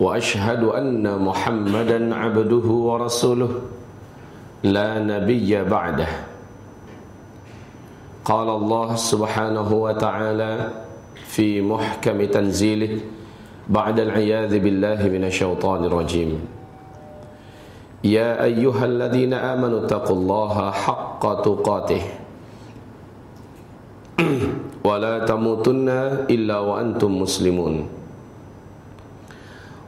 وأشهد أن محمدا عبده ورسوله. لا نبي بعده. قال الله سبحانه وتعالى في محكم تنزيله بعد العياذ بالله من الشيطان الرجيم. يا أيها الذين آمنوا اتقوا الله حق تقاته. ولا تموتن إلا وأنتم مسلمون.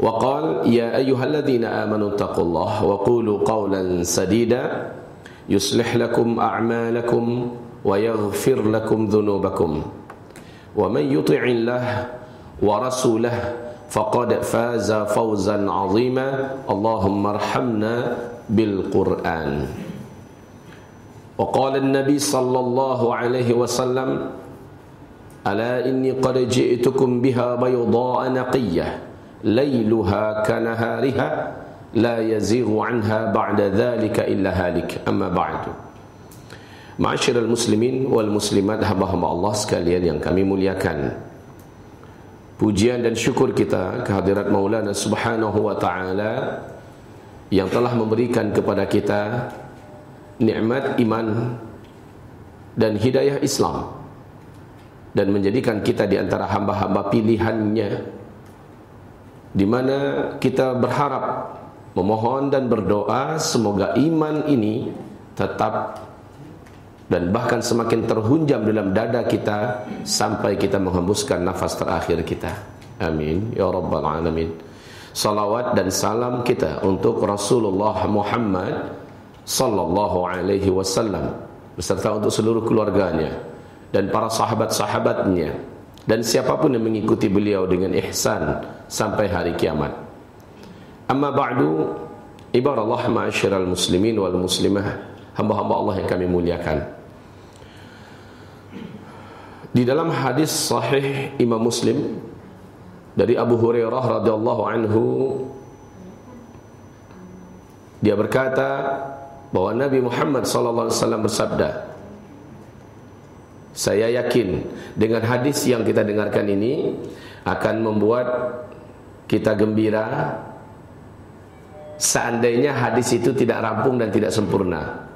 وقال يا أيها الذين آمنوا اتقوا الله وقولوا قولا سديدا. يصلح لكم أعمالكم ويغفر لكم ذنوبكم. ومن يطع الله ورسوله فقد فاز فوزا عظيما. اللهم ارحمنا بالقرآن. وقال النبي صلى الله عليه وسلم ألا إني قد جئتكم بها بيضاء نقية Layluha kanahariha la yazighu anha ba'da dhalika illa halik. Amma ba'du. Ma'asyiral muslimin wal muslimat Habahama Allah sekalian yang kami muliakan. Pujian dan syukur kita kehadirat Maulana Subhanahu wa taala yang telah memberikan kepada kita nikmat iman dan hidayah Islam dan menjadikan kita di antara hamba-hamba pilihannya di mana kita berharap memohon dan berdoa semoga iman ini tetap dan bahkan semakin terhunjam dalam dada kita sampai kita menghembuskan nafas terakhir kita. Amin ya rabbal alamin. Salawat dan salam kita untuk Rasulullah Muhammad sallallahu alaihi wasallam beserta untuk seluruh keluarganya dan para sahabat-sahabatnya dan siapa pun yang mengikuti beliau dengan ihsan sampai hari kiamat. Amma ba'du, ibarallah ma'asyiral muslimin wal muslimah, hamba-hamba Allah yang kami muliakan. Di dalam hadis sahih Imam Muslim dari Abu Hurairah radhiyallahu anhu dia berkata bahwa Nabi Muhammad sallallahu alaihi wasallam bersabda Saya yakin dengan hadis yang kita dengarkan ini akan membuat kita gembira seandainya hadis itu tidak rampung dan tidak sempurna.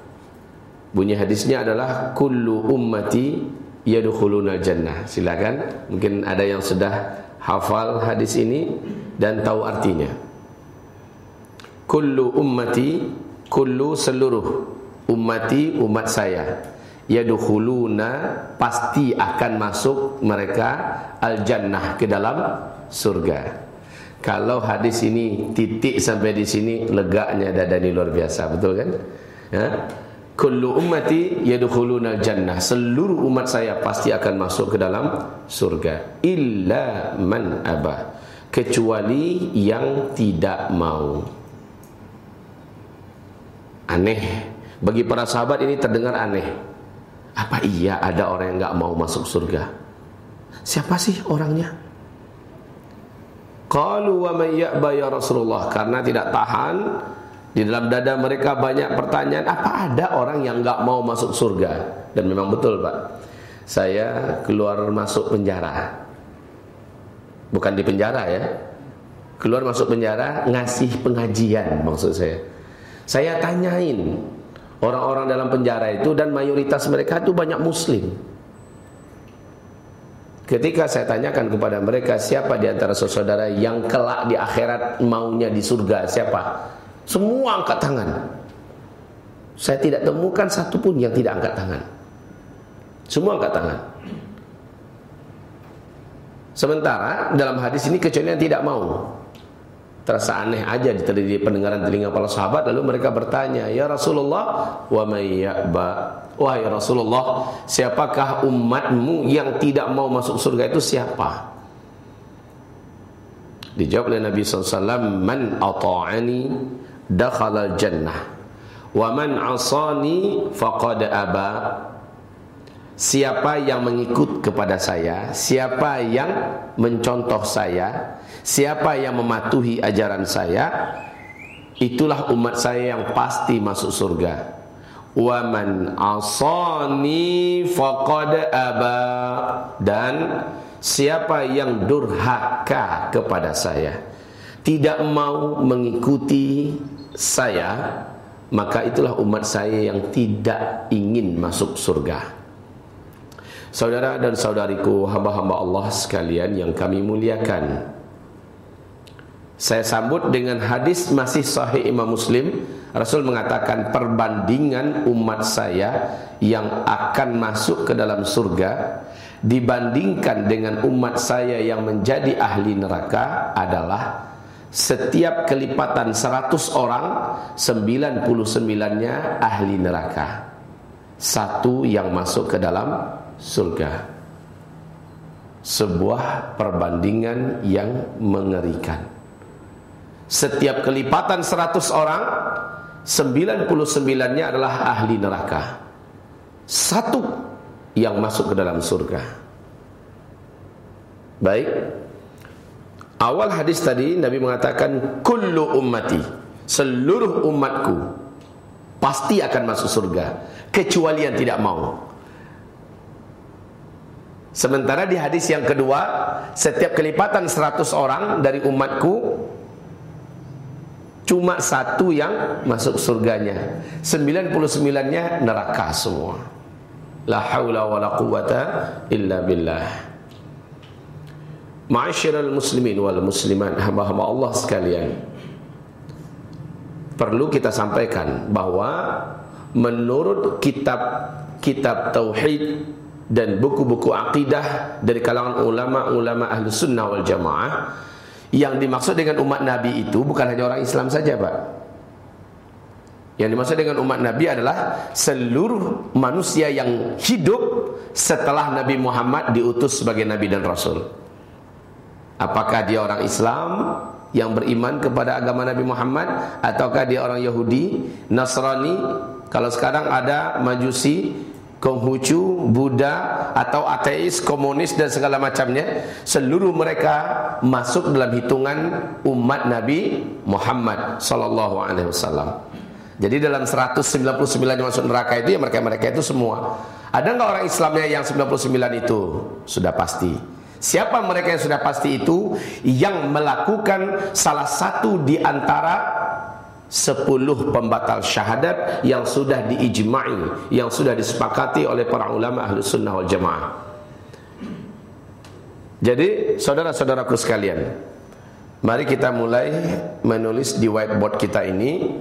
Bunyi hadisnya adalah kullu ummati yadkhuluna jannah. Silakan, mungkin ada yang sudah hafal hadis ini dan tahu artinya. Kullu ummati, kullu seluruh ummati umat saya yadkhuluna pasti akan masuk mereka al jannah ke dalam surga. Kalau hadis ini titik sampai di sini leganya dada ini luar biasa, betul kan? Ya. Kullu ummati yadkhuluna jannah. Seluruh umat saya pasti akan masuk ke dalam surga illa man aba. Kecuali yang tidak mau. Aneh. Bagi para sahabat ini terdengar aneh. Apa iya ada orang yang nggak mau masuk surga? Siapa sih orangnya? Qalu wa may ya'ba ya Rasulullah. Karena tidak tahan di dalam dada mereka banyak pertanyaan apa ada orang yang nggak mau masuk surga? Dan memang betul Pak. Saya keluar masuk penjara. Bukan di penjara ya. Keluar masuk penjara ngasih pengajian maksud saya. Saya tanyain orang-orang dalam penjara itu dan mayoritas mereka itu banyak muslim Ketika saya tanyakan kepada mereka siapa di antara saudara yang kelak di akhirat maunya di surga, siapa? Semua angkat tangan. Saya tidak temukan satu pun yang tidak angkat tangan. Semua angkat tangan. Sementara dalam hadis ini kecuali yang tidak mau. Terasa aneh aja di pendengaran telinga para sahabat lalu mereka bertanya, "Ya Rasulullah, wa may ya'ba?" Wahai Rasulullah, siapakah umatmu yang tidak mau masuk surga itu siapa? Dijawab oleh Nabi SAW Man ata'ani dakhala jannah Wa man asani faqad aba Siapa yang mengikut kepada saya Siapa yang mencontoh saya Siapa yang mematuhi ajaran saya Itulah umat saya yang pasti masuk surga wa man asani faqad aba. Dan siapa yang durhaka kepada saya tidak mau mengikuti saya maka itulah umat saya yang tidak ingin masuk surga. Saudara dan saudariku hamba-hamba Allah sekalian yang kami muliakan Saya sambut dengan hadis masih sahih Imam Muslim. Rasul mengatakan perbandingan umat saya yang akan masuk ke dalam surga dibandingkan dengan umat saya yang menjadi ahli neraka adalah setiap kelipatan 100 orang 99-nya ahli neraka. Satu yang masuk ke dalam surga. Sebuah perbandingan yang mengerikan setiap kelipatan 100 orang 99-nya adalah ahli neraka. Satu yang masuk ke dalam surga. Baik. Awal hadis tadi Nabi mengatakan kullu ummati, seluruh umatku pasti akan masuk surga kecuali yang tidak mau. Sementara di hadis yang kedua, setiap kelipatan 100 orang dari umatku Cuma satu yang masuk surganya. 99-nya neraka semua. La hawla wa quwata illa billah. Ma'asyiral muslimin wal musliman Hamba-hamba Allah sekalian. Perlu kita sampaikan bahwa Menurut kitab Kitab Tauhid Dan buku-buku akidah Dari kalangan ulama-ulama ahli sunnah wal jamaah yang dimaksud dengan umat Nabi itu bukan hanya orang Islam saja, Pak. Yang dimaksud dengan umat Nabi adalah seluruh manusia yang hidup setelah Nabi Muhammad diutus sebagai Nabi dan Rasul. Apakah dia orang Islam yang beriman kepada agama Nabi Muhammad ataukah dia orang Yahudi, Nasrani? Kalau sekarang ada Majusi Konghucu, Buddha atau ateis, komunis dan segala macamnya seluruh mereka masuk dalam hitungan umat Nabi Muhammad sallallahu alaihi wasallam. Jadi dalam 199 yang masuk neraka itu ya mereka-mereka itu semua. Ada enggak orang Islamnya yang 99 itu? Sudah pasti. Siapa mereka yang sudah pasti itu? Yang melakukan salah satu di antara sepuluh pembatal syahadat yang sudah diijma'i yang sudah disepakati oleh para ulama ahli sunnah wal jamaah. Jadi saudara-saudaraku sekalian mari kita mulai menulis di whiteboard kita ini.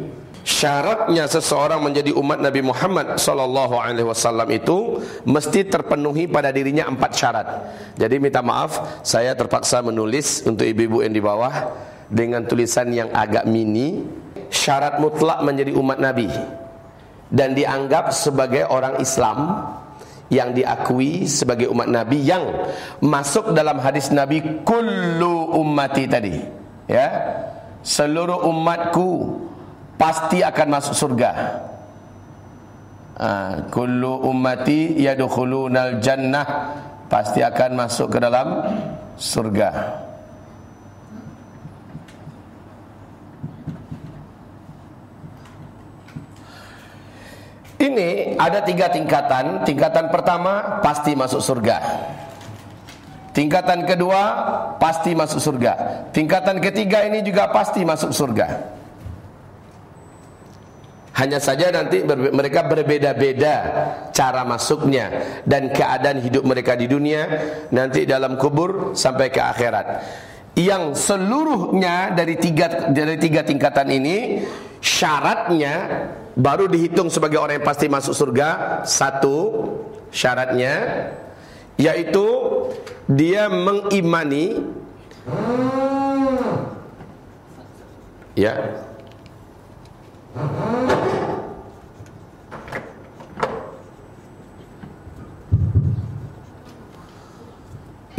Syaratnya seseorang menjadi umat Nabi Muhammad sallallahu alaihi wasallam itu mesti terpenuhi pada dirinya empat syarat. Jadi minta maaf saya terpaksa menulis untuk ibu-ibu yang di bawah dengan tulisan yang agak mini syarat mutlak menjadi umat Nabi. Dan dianggap sebagai orang Islam yang diakui sebagai umat Nabi yang masuk dalam hadis Nabi kullu ummati tadi ya. Seluruh umatku pasti akan masuk surga. Uh, kullu ummati yadkhulunal jannah pasti akan masuk ke dalam surga Ini ada tiga tingkatan. Tingkatan pertama pasti masuk surga. Tingkatan kedua pasti masuk surga. Tingkatan ketiga ini juga pasti masuk surga. Hanya saja nanti mereka berbeda-beda cara masuknya dan keadaan hidup mereka di dunia nanti dalam kubur sampai ke akhirat. Yang seluruhnya dari tiga dari tiga tingkatan ini syaratnya baru dihitung sebagai orang yang pasti masuk surga. Satu syaratnya yaitu dia mengimani. Ya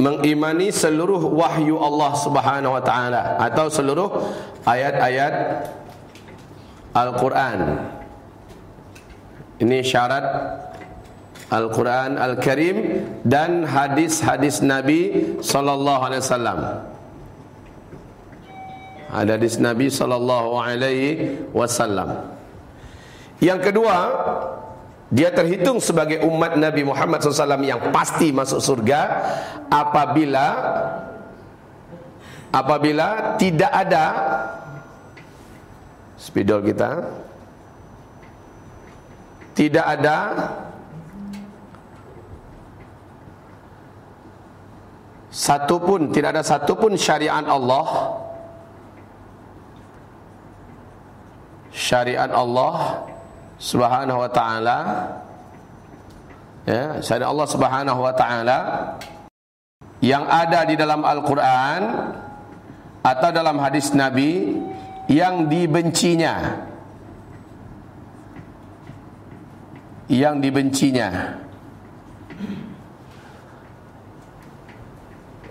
mengimani seluruh wahyu Allah Subhanahu wa taala atau seluruh ayat-ayat Al-Qur'an. Ini syarat Al-Qur'an Al-Karim dan hadis-hadis Nabi sallallahu alaihi wasallam. Hadis Nabi sallallahu alaihi wasallam. Yang kedua, dia terhitung sebagai umat Nabi Muhammad SAW yang pasti masuk surga apabila apabila tidak ada spidol kita tidak ada satu pun tidak ada satu pun syariat Allah syariat Allah Subhanahu wa taala ya, Allah Subhanahu wa taala yang ada di dalam Al-Qur'an atau dalam hadis Nabi yang dibencinya yang dibencinya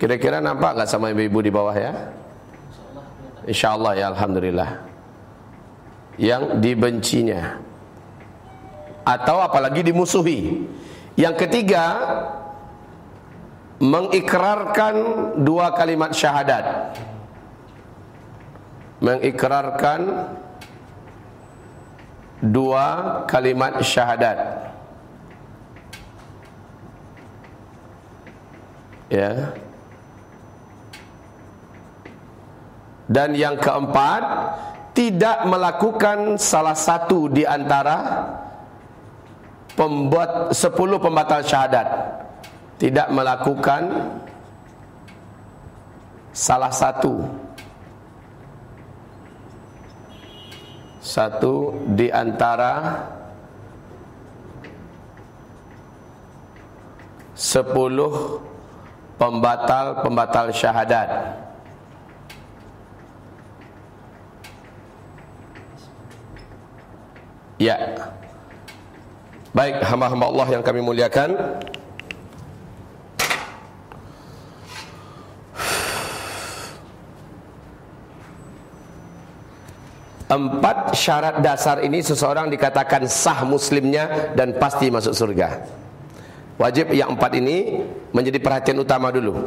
Kira-kira nampak enggak sama ibu-ibu di bawah ya? Insyaallah ya alhamdulillah. Yang dibencinya atau apalagi dimusuhi. Yang ketiga, mengikrarkan dua kalimat syahadat. Mengikrarkan dua kalimat syahadat. Ya. Dan yang keempat, tidak melakukan salah satu di antara pembuat sepuluh pembatal syahadat. Tidak melakukan salah satu. Satu di antara sepuluh pembatal-pembatal syahadat. Ya Baik hamba-hamba Allah yang kami muliakan. Empat syarat dasar ini seseorang dikatakan sah muslimnya dan pasti masuk surga. Wajib yang empat ini menjadi perhatian utama dulu.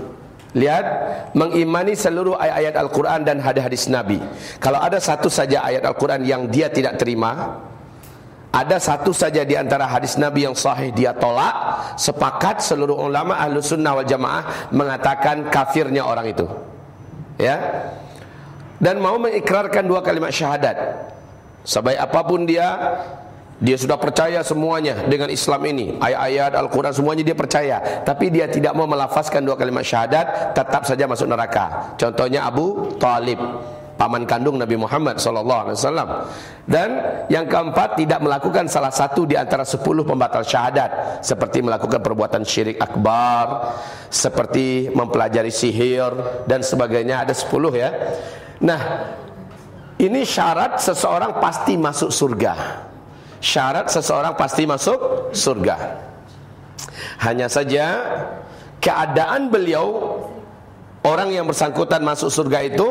Lihat, mengimani seluruh ayat-ayat Al-Quran dan hadis-hadis Nabi. Kalau ada satu saja ayat Al-Quran yang dia tidak terima ada satu saja di antara hadis Nabi yang sahih. Dia tolak. Sepakat seluruh ulama ahlu sunnah wal jamaah Mengatakan kafirnya orang itu. Ya? Dan mau mengikrarkan dua kalimat syahadat. Sebaik apa pun dia Dia sudah percaya semuanya dengan Islam ini. Ayat-ayat Al-Quran semuanya dia percaya. Tapi dia tidak mau melafazkan dua kalimat syahadat Tetap saja masuk neraka. Contohnya Abu Talib paman kandung Nabi Muhammad sallallahu alaihi wasallam. Dan yang keempat tidak melakukan salah satu di antara sepuluh pembatal syahadat seperti melakukan perbuatan syirik akbar, seperti mempelajari sihir dan sebagainya ada sepuluh ya. Nah, ini syarat seseorang pasti masuk surga. Syarat seseorang pasti masuk surga. Hanya saja keadaan beliau orang yang bersangkutan masuk surga itu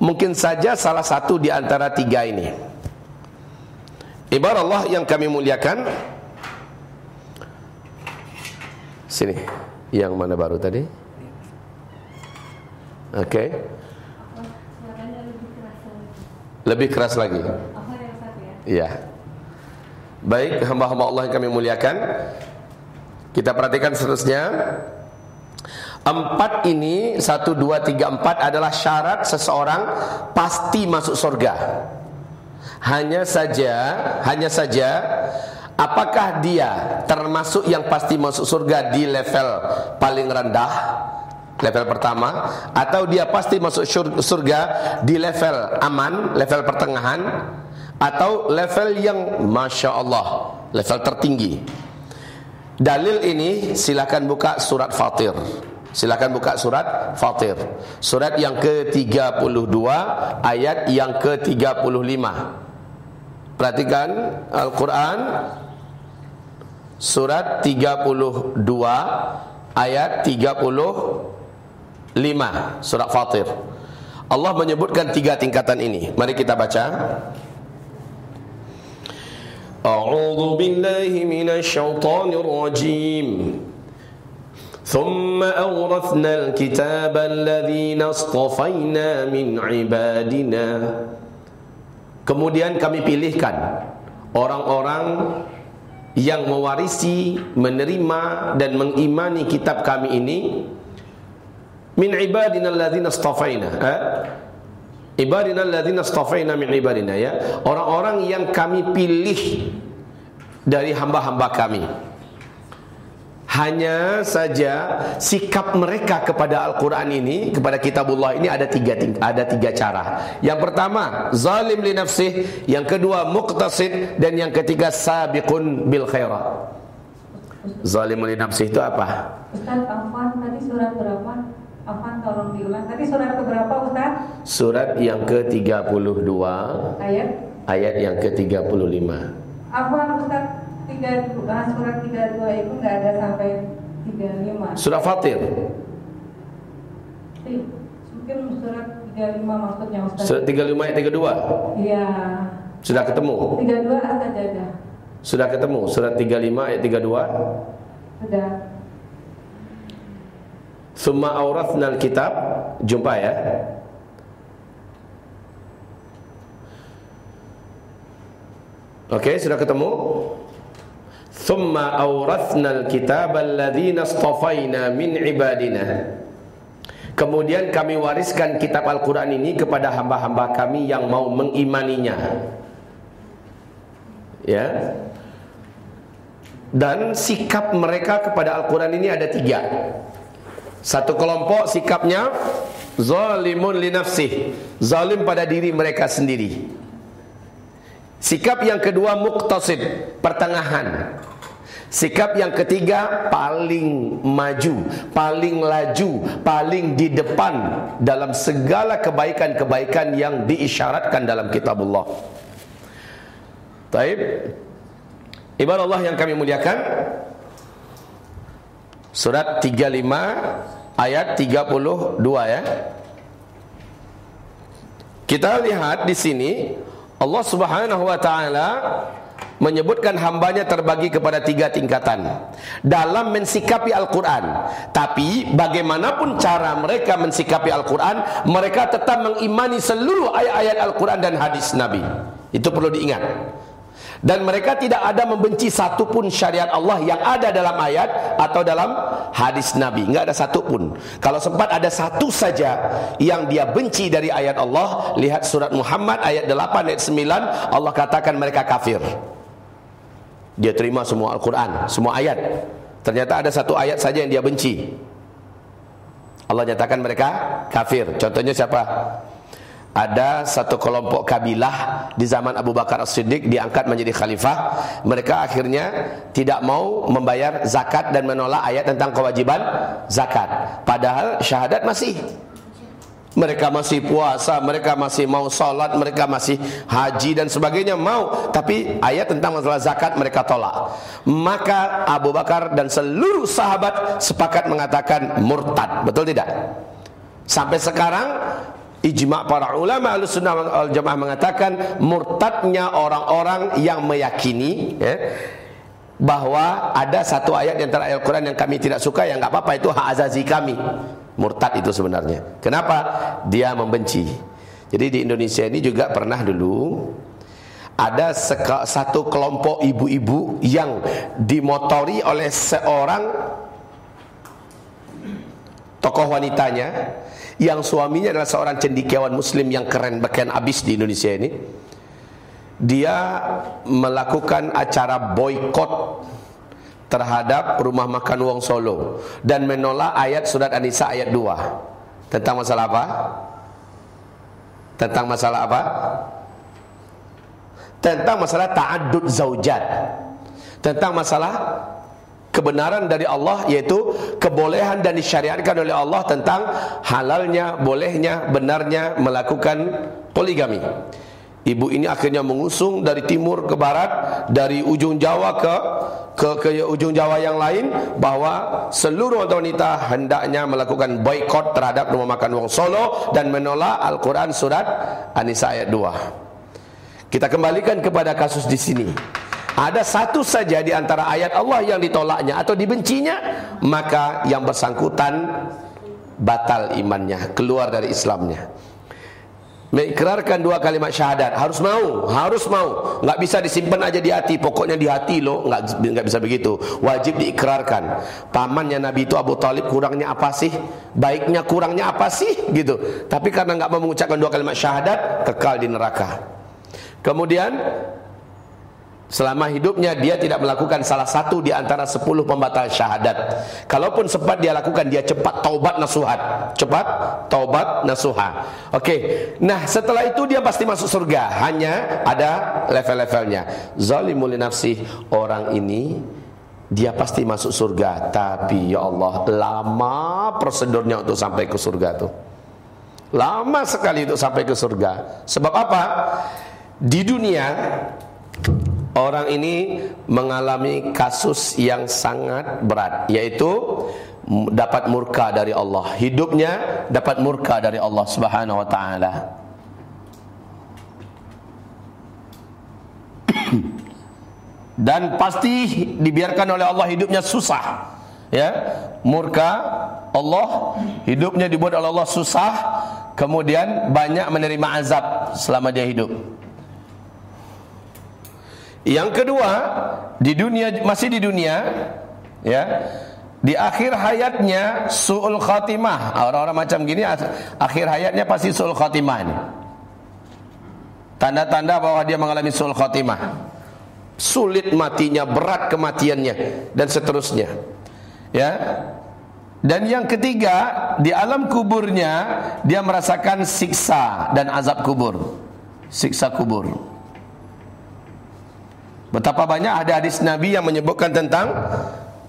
Mungkin saja salah satu di antara tiga ini. Ibarat Allah yang kami muliakan. Sini Yang mana baru tadi? Oke. Okay. Lebih keras lagi. Iya. Baik hamba-hamba Allah yang kami muliakan. Kita perhatikan seterusnya Empat ini Satu, dua, tiga, empat adalah syarat seseorang Pasti masuk surga Hanya saja, hanya saja apakah dia termasuk yang pasti masuk surga di level paling rendah? Level pertama atau dia pasti masuk surga di level aman, level pertengahan atau level yang masya Allah, level tertinggi. Dalil ini silakan buka surat Fatir. Silakan buka surat Fatir. Surat yang ke-32 ayat yang ke-35. Perhatikan Al-Qur'an surat 32 ayat 35 surat Fatir. Allah menyebutkan tiga tingkatan ini. Mari kita baca. A'udzu billahi minasy syaithanir rajim. ثم أورثنا الكتاب الذين اصطفينا من عبادنا Kemudian kami pilihkan orang-orang yang mewarisi, menerima dan mengimani kitab kami ini min ibadina alladzina istafaina. Eh? Ibadina alladzina istafaina min ibadina ya. Orang-orang yang kami pilih dari hamba-hamba kami. Hanya saja sikap mereka kepada Al-Quran ini, kepada kitabullah ini ada tiga, ada tiga cara. Yang pertama, zalim li nafsih. Yang kedua, muqtasid. Dan yang ketiga, sabiqun bil khairat. Zalim li nafsih itu apa? Ustaz, Afan tadi surat berapa? Afan tolong diulang. Tadi surat berapa Ustaz? Surat yang ke-32. Ayat? Ayat yang ke-35. Afan Ustaz, tiga uh, surat 32 itu nggak ada sampai 35. Surat Fatir. Mungkin surat 35 maksudnya Ustaz. Surat 35 ayat 32. Iya. Sudah ketemu? 32 As-Sajdah. Sudah ketemu surat 35 ayat 32? Sudah. Summa aurathna kitab Jumpa ya Oke, okay, sudah ketemu? Thumma awrathna al-kitab alladhina istafaina min ibadina. Kemudian kami wariskan kitab Al-Quran ini kepada hamba-hamba kami yang mau mengimaninya. Ya. Dan sikap mereka kepada Al-Quran ini ada tiga. Satu kelompok sikapnya zalimun li nafsih, zalim pada diri mereka sendiri. Sikap yang kedua muqtasid, pertengahan. Sikap yang ketiga paling maju, paling laju, paling di depan dalam segala kebaikan-kebaikan yang diisyaratkan dalam kitabullah. Taib. Ibarat Allah yang kami muliakan. Surat 35 ayat 32 ya. Kita lihat di sini Allah Subhanahu wa taala menyebutkan hambanya terbagi kepada tiga tingkatan dalam mensikapi Al-Quran tapi bagaimanapun cara mereka mensikapi Al-Quran mereka tetap mengimani seluruh ayat-ayat Al-Quran dan hadis Nabi itu perlu diingat dan mereka tidak ada membenci satu pun syariat Allah yang ada dalam ayat atau dalam hadis Nabi. Enggak ada satu pun. Kalau sempat ada satu saja yang dia benci dari ayat Allah, lihat surat Muhammad ayat 8 ayat 9, Allah katakan mereka kafir. Dia terima semua Al-Quran, semua ayat. Ternyata ada satu ayat saja yang dia benci. Allah nyatakan mereka kafir. Contohnya siapa? ada satu kelompok kabilah di zaman Abu Bakar As-Siddiq diangkat menjadi khalifah mereka akhirnya tidak mau membayar zakat dan menolak ayat tentang kewajiban zakat padahal syahadat masih mereka masih puasa, mereka masih mau sholat, mereka masih haji dan sebagainya mau. Tapi ayat tentang masalah zakat mereka tolak. Maka Abu Bakar dan seluruh sahabat sepakat mengatakan murtad. Betul tidak? Sampai sekarang Ijma' para ulama al-sunnah al-jamaah mengatakan murtadnya orang-orang yang meyakini ya, bahwa ada satu ayat di antara Al-Quran yang kami tidak suka yang nggak apa-apa itu hak azazi kami murtad itu sebenarnya. Kenapa? Dia membenci. Jadi di Indonesia ini juga pernah dulu ada satu kelompok ibu-ibu yang dimotori oleh seorang tokoh wanitanya yang suaminya adalah seorang cendikiawan muslim yang keren bahkan abis di Indonesia ini. Dia melakukan acara boykot terhadap rumah makan Wong Solo dan menolak ayat surat An-Nisa ayat 2 tentang masalah apa? Tentang masalah apa? Tentang masalah ta'addud zaujat. Tentang masalah kebenaran dari Allah yaitu kebolehan dan disyariatkan oleh Allah tentang halalnya, bolehnya, benarnya melakukan poligami. Ibu ini akhirnya mengusung dari timur ke barat, dari ujung Jawa ke ke, ke ujung Jawa yang lain bahwa seluruh wanita hendaknya melakukan boykot terhadap rumah makan Wong Solo dan menolak Al-Quran surat An-Nisa ayat 2. Kita kembalikan kepada kasus di sini. Ada satu saja di antara ayat Allah yang ditolaknya atau dibencinya, maka yang bersangkutan batal imannya, keluar dari Islamnya mengikrarkan dua kalimat syahadat. Harus mau harus mau. Nggak bisa disimpan aja di hati. Pokoknya di hati lo nggak nggak bisa begitu. Wajib diikrarkan. Pamannya Nabi itu Abu Talib kurangnya apa sih? Baiknya kurangnya apa sih? Gitu. Tapi karena nggak mau mengucapkan dua kalimat syahadat kekal di neraka. Kemudian Selama hidupnya dia tidak melakukan salah satu di antara sepuluh pembatal syahadat. Kalaupun sempat dia lakukan, dia cepat taubat nasuhat. Cepat taubat nasuha. Oke. Okay. Nah, setelah itu dia pasti masuk surga. Hanya ada level-levelnya. Zalimul nafsi orang ini dia pasti masuk surga, tapi ya Allah, lama prosedurnya untuk sampai ke surga tuh. Lama sekali untuk sampai ke surga. Sebab apa? Di dunia Orang ini mengalami kasus yang sangat berat yaitu dapat murka dari Allah. Hidupnya dapat murka dari Allah Subhanahu wa taala. Dan pasti dibiarkan oleh Allah hidupnya susah. Ya, murka Allah, hidupnya dibuat oleh Allah susah, kemudian banyak menerima azab selama dia hidup. Yang kedua, di dunia masih di dunia ya. Di akhir hayatnya suul khatimah. Orang-orang macam gini akhir hayatnya pasti suul khatimah ini. Tanda-tanda bahwa dia mengalami suul khatimah. Sulit matinya, berat kematiannya dan seterusnya. Ya. Dan yang ketiga, di alam kuburnya dia merasakan siksa dan azab kubur. Siksa kubur. Betapa banyak ada hadis Nabi yang menyebutkan tentang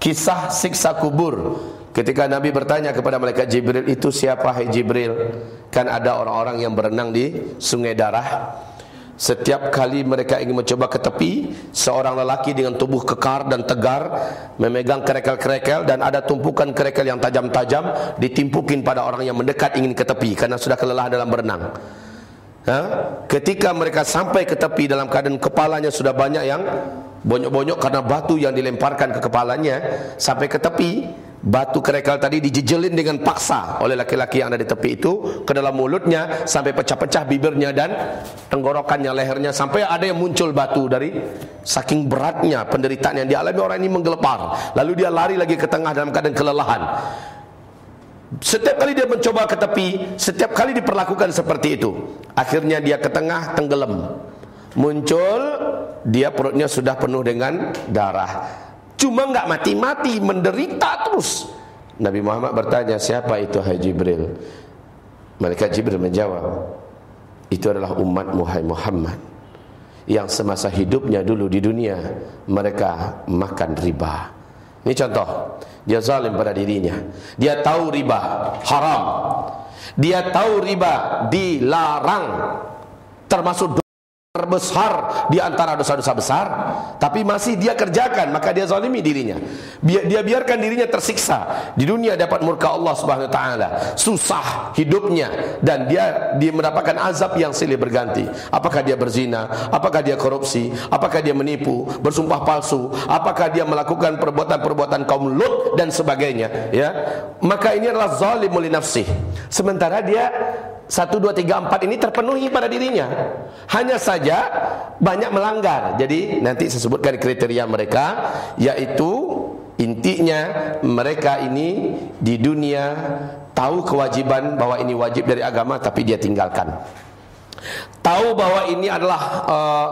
kisah siksa kubur. Ketika Nabi bertanya kepada malaikat Jibril, itu siapa hai Jibril? Kan ada orang-orang yang berenang di sungai darah. Setiap kali mereka ingin mencoba ke tepi, seorang lelaki dengan tubuh kekar dan tegar memegang kerekel-kerekel dan ada tumpukan kerekel yang tajam-tajam ditimpukin pada orang yang mendekat ingin ke tepi karena sudah kelelahan dalam berenang. Ha? Ketika mereka sampai ke tepi dalam keadaan kepalanya sudah banyak yang bonyok-bonyok karena batu yang dilemparkan ke kepalanya sampai ke tepi batu kerekal tadi dijejelin dengan paksa oleh laki-laki yang ada di tepi itu ke dalam mulutnya sampai pecah-pecah bibirnya dan tenggorokannya lehernya sampai ada yang muncul batu dari saking beratnya penderitaan yang dialami orang ini menggelepar lalu dia lari lagi ke tengah dalam keadaan kelelahan setiap kali dia mencoba ke tepi, setiap kali diperlakukan seperti itu. Akhirnya dia ke tengah tenggelam. Muncul, dia perutnya sudah penuh dengan darah. Cuma enggak mati-mati, menderita terus. Nabi Muhammad bertanya, siapa itu Hai Jibril? Malaikat Jibril menjawab, itu adalah umat Muhammad yang semasa hidupnya dulu di dunia mereka makan riba. Ini contoh. Dia zalim pada dirinya. Dia tahu riba haram. Dia tahu riba dilarang. Termasuk terbesar di antara dosa-dosa besar tapi masih dia kerjakan maka dia zalimi dirinya. Dia biarkan dirinya tersiksa. Di dunia dapat murka Allah Subhanahu wa taala. Susah hidupnya. Dan dia dia mendapatkan azab yang silih berganti. Apakah dia berzina? Apakah dia korupsi? Apakah dia menipu? Bersumpah palsu? Apakah dia melakukan perbuatan-perbuatan kaum lut dan sebagainya? Ya. Maka ini adalah zalimul nafsi sementara dia satu, dua, tiga, empat ini terpenuhi pada dirinya. Hanya saja banyak melanggar. Jadi nanti saya sebutkan kriteria mereka, yaitu intinya mereka ini di dunia tahu kewajiban bahwa ini wajib dari agama tapi dia tinggalkan. tahu bahwa ini adalah uh,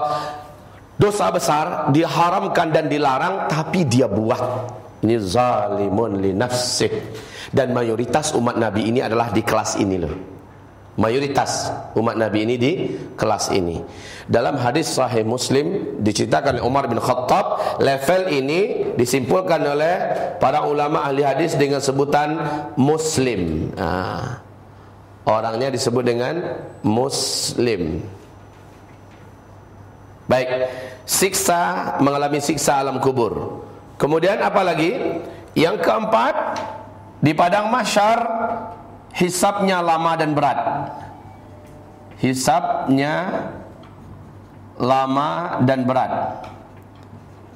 dosa besar, diharamkan dan dilarang tapi dia buat. Ini zalimun li nafsih. Dan mayoritas umat Nabi ini adalah di kelas ini loh. Mayoritas umat Nabi ini di kelas ini. Dalam hadis sahih Muslim diceritakan oleh Umar bin Khattab, level ini disimpulkan oleh para ulama ahli hadis dengan sebutan muslim. Nah, orangnya disebut dengan muslim. Baik, siksa mengalami siksa alam kubur. Kemudian apa lagi? Yang keempat, di padang mahsyar hisapnya lama dan berat. Hisapnya lama dan berat.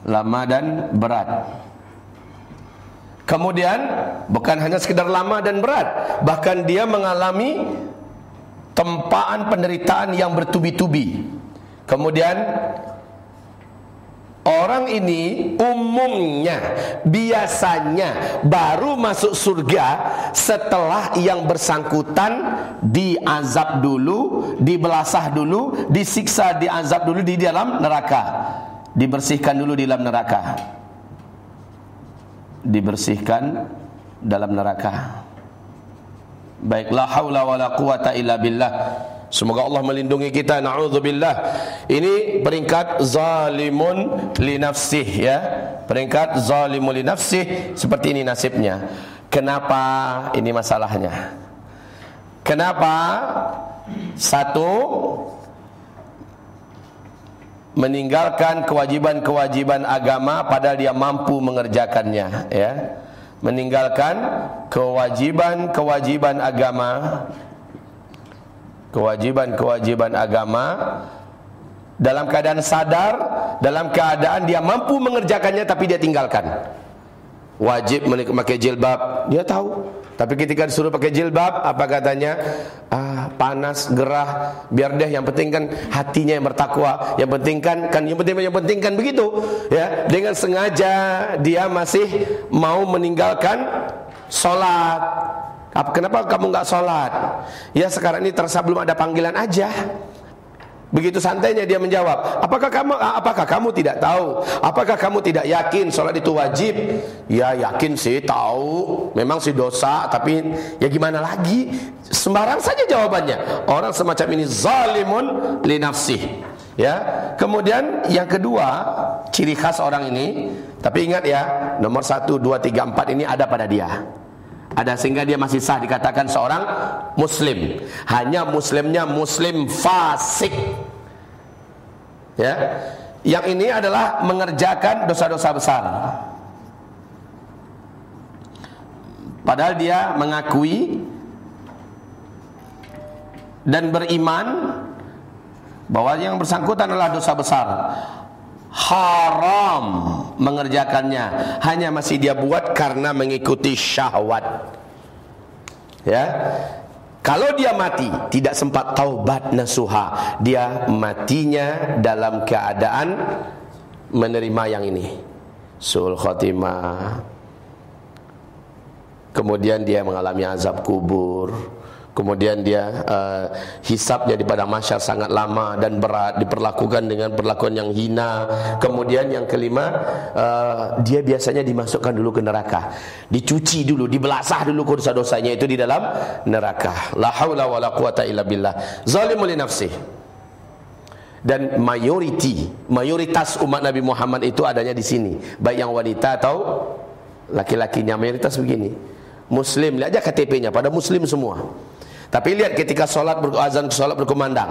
Lama dan berat. Kemudian bukan hanya sekedar lama dan berat, bahkan dia mengalami tempaan penderitaan yang bertubi-tubi. Kemudian Orang ini umumnya biasanya baru masuk surga setelah yang bersangkutan diazab dulu, dibelasah dulu, disiksa, diazab dulu di dalam neraka. Dibersihkan dulu di dalam neraka. Dibersihkan dalam neraka. Baik la haula wala quwata illa billah. Semoga Allah melindungi kita. Nauzubillah. Ini peringkat zalimun li nafsih ya. Peringkat zalimun li nafsih seperti ini nasibnya. Kenapa ini masalahnya? Kenapa? Satu meninggalkan kewajiban-kewajiban agama padahal dia mampu mengerjakannya ya. Meninggalkan kewajiban-kewajiban agama kewajiban-kewajiban agama dalam keadaan sadar, dalam keadaan dia mampu mengerjakannya tapi dia tinggalkan. Wajib memakai jilbab, dia tahu. Tapi ketika disuruh pakai jilbab, apa katanya? Ah, panas, gerah, biar deh yang penting kan hatinya yang bertakwa. Yang penting kan kan yang penting yang penting kan begitu. Ya, dengan sengaja dia masih mau meninggalkan sholat Kenapa kamu nggak sholat? Ya sekarang ini terasa belum ada panggilan aja. Begitu santainya dia menjawab, apakah kamu apakah kamu tidak tahu? Apakah kamu tidak yakin sholat itu wajib? Ya yakin sih, tahu. Memang sih dosa, tapi ya gimana lagi? Sembarang saja jawabannya. Orang semacam ini zalimun li nafsih. Ya. Kemudian yang kedua, ciri khas orang ini, tapi ingat ya, nomor satu, dua, tiga, empat ini ada pada dia ada sehingga dia masih sah dikatakan seorang muslim. Hanya muslimnya muslim fasik. Ya. Yang ini adalah mengerjakan dosa-dosa besar. Padahal dia mengakui dan beriman bahwa yang bersangkutan adalah dosa besar haram mengerjakannya. Hanya masih dia buat karena mengikuti syahwat. Ya. Kalau dia mati tidak sempat taubat nasuha. Dia matinya dalam keadaan menerima yang ini. Sul khotimah. Kemudian dia mengalami azab kubur Kemudian dia uh, hisapnya di padang mahsyar sangat lama dan berat diperlakukan dengan perlakuan yang hina. Kemudian yang kelima uh, dia biasanya dimasukkan dulu ke neraka. Dicuci dulu, dibelasah dulu dosa-dosanya itu di dalam neraka. La haula wala quwata illa billah. Zalimul nafsi. Dan mayoriti, mayoritas umat Nabi Muhammad itu adanya di sini, baik yang wanita atau laki-lakinya mayoritas begini. Muslim, lihat aja KTP-nya pada muslim semua. Tapi lihat ketika sholat azan sholat berkumandang,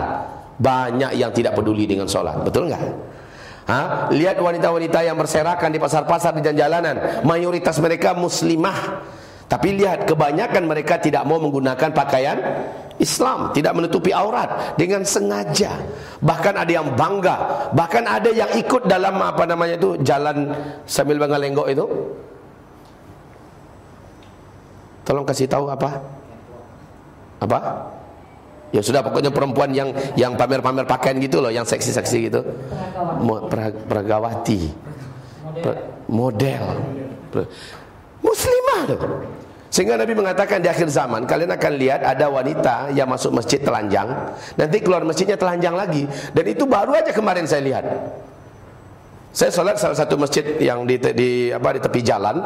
banyak yang tidak peduli dengan sholat, betul nggak? Ha? Lihat wanita-wanita yang berserakan di pasar-pasar di jalanan, mayoritas mereka muslimah. Tapi lihat kebanyakan mereka tidak mau menggunakan pakaian Islam, tidak menutupi aurat dengan sengaja. Bahkan ada yang bangga, bahkan ada yang ikut dalam apa namanya itu jalan sambil lenggok itu. Tolong kasih tahu apa? Apa? Ya sudah pokoknya perempuan yang yang pamer-pamer pakaian gitu loh, yang seksi-seksi gitu. Peragawati. Model. Muslimah tuh. Sehingga Nabi mengatakan di akhir zaman kalian akan lihat ada wanita yang masuk masjid telanjang, nanti keluar masjidnya telanjang lagi. Dan itu baru aja kemarin saya lihat. Saya sholat salah satu masjid yang di, di apa di tepi jalan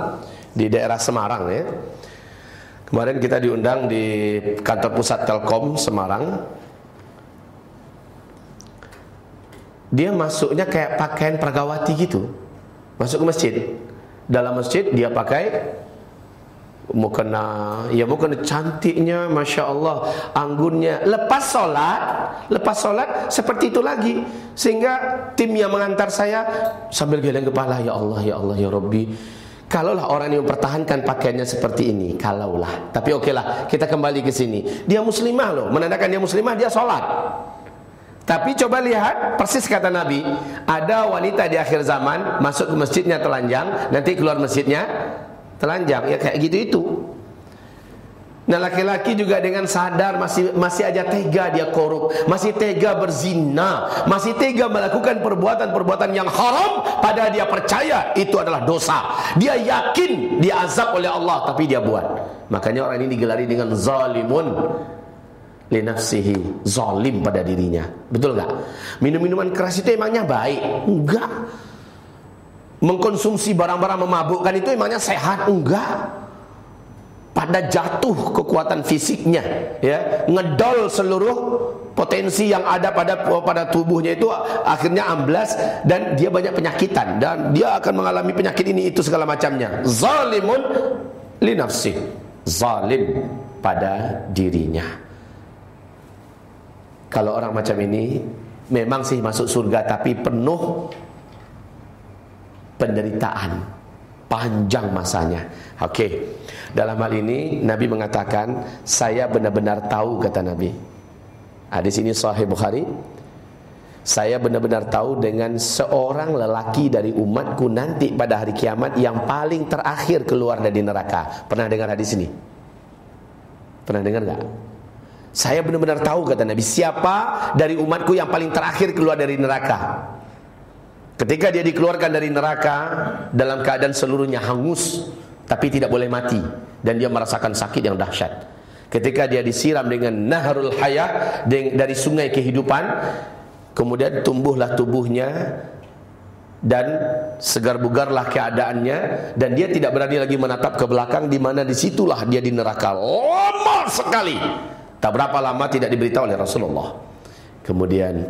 di daerah Semarang ya. Kemarin kita diundang di kantor pusat Telkom Semarang. Dia masuknya kayak pakaian pergawati gitu. Masuk ke masjid. Dalam masjid dia pakai mukena ya mukena cantiknya masya Allah anggunnya lepas solat lepas solat seperti itu lagi sehingga tim yang mengantar saya sambil geleng kepala ya Allah ya Allah ya Robbi Kalaulah orang yang mempertahankan pakaiannya seperti ini, kalaulah. Tapi oke lah, kita kembali ke sini. Dia muslimah loh, menandakan dia muslimah, dia sholat. Tapi coba lihat, persis kata Nabi, ada wanita di akhir zaman masuk ke masjidnya telanjang, nanti keluar masjidnya telanjang ya kayak gitu itu Nah laki-laki juga dengan sadar masih masih aja tega dia korup, masih tega berzina, masih tega melakukan perbuatan-perbuatan yang haram pada dia percaya itu adalah dosa. Dia yakin dia azab oleh Allah tapi dia buat. Makanya orang ini digelari dengan zalimun li nafsihi, zalim pada dirinya. Betul enggak? Minum-minuman keras itu emangnya baik? Enggak. Mengkonsumsi barang-barang memabukkan itu emangnya sehat? Enggak. Pada jatuh kekuatan fisiknya, ya, ngedol seluruh potensi yang ada pada pada tubuhnya itu akhirnya amblas dan dia banyak penyakitan dan dia akan mengalami penyakit ini itu segala macamnya. Zalimun li nafsi. Zalim pada dirinya. Kalau orang macam ini memang sih masuk surga tapi penuh penderitaan panjang masanya. Oke. Dalam hal ini Nabi mengatakan saya benar-benar tahu kata Nabi. Di sini Sahih Bukhari. Saya benar-benar tahu dengan seorang lelaki dari umatku nanti pada hari kiamat yang paling terakhir keluar dari neraka. Pernah dengar hadis ini? Pernah dengar enggak? Saya benar-benar tahu kata Nabi siapa dari umatku yang paling terakhir keluar dari neraka. Ketika dia dikeluarkan dari neraka dalam keadaan seluruhnya hangus tapi tidak boleh mati dan dia merasakan sakit yang dahsyat. Ketika dia disiram dengan naharul hayah dari sungai kehidupan, kemudian tumbuhlah tubuhnya dan segar bugarlah keadaannya dan dia tidak berani lagi menatap ke belakang di mana di situlah dia di neraka lama sekali. Tak berapa lama tidak diberitahu oleh Rasulullah. Kemudian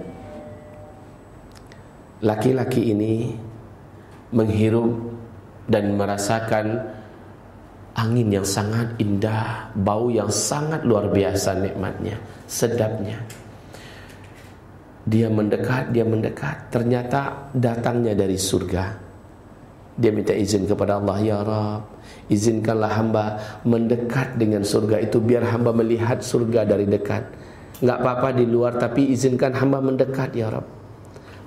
laki-laki ini menghirup dan merasakan angin yang sangat indah, bau yang sangat luar biasa nikmatnya, sedapnya. Dia mendekat, dia mendekat, ternyata datangnya dari surga. Dia minta izin kepada Allah, Ya Rab, izinkanlah hamba mendekat dengan surga itu biar hamba melihat surga dari dekat. Enggak apa-apa di luar tapi izinkan hamba mendekat, Ya Rab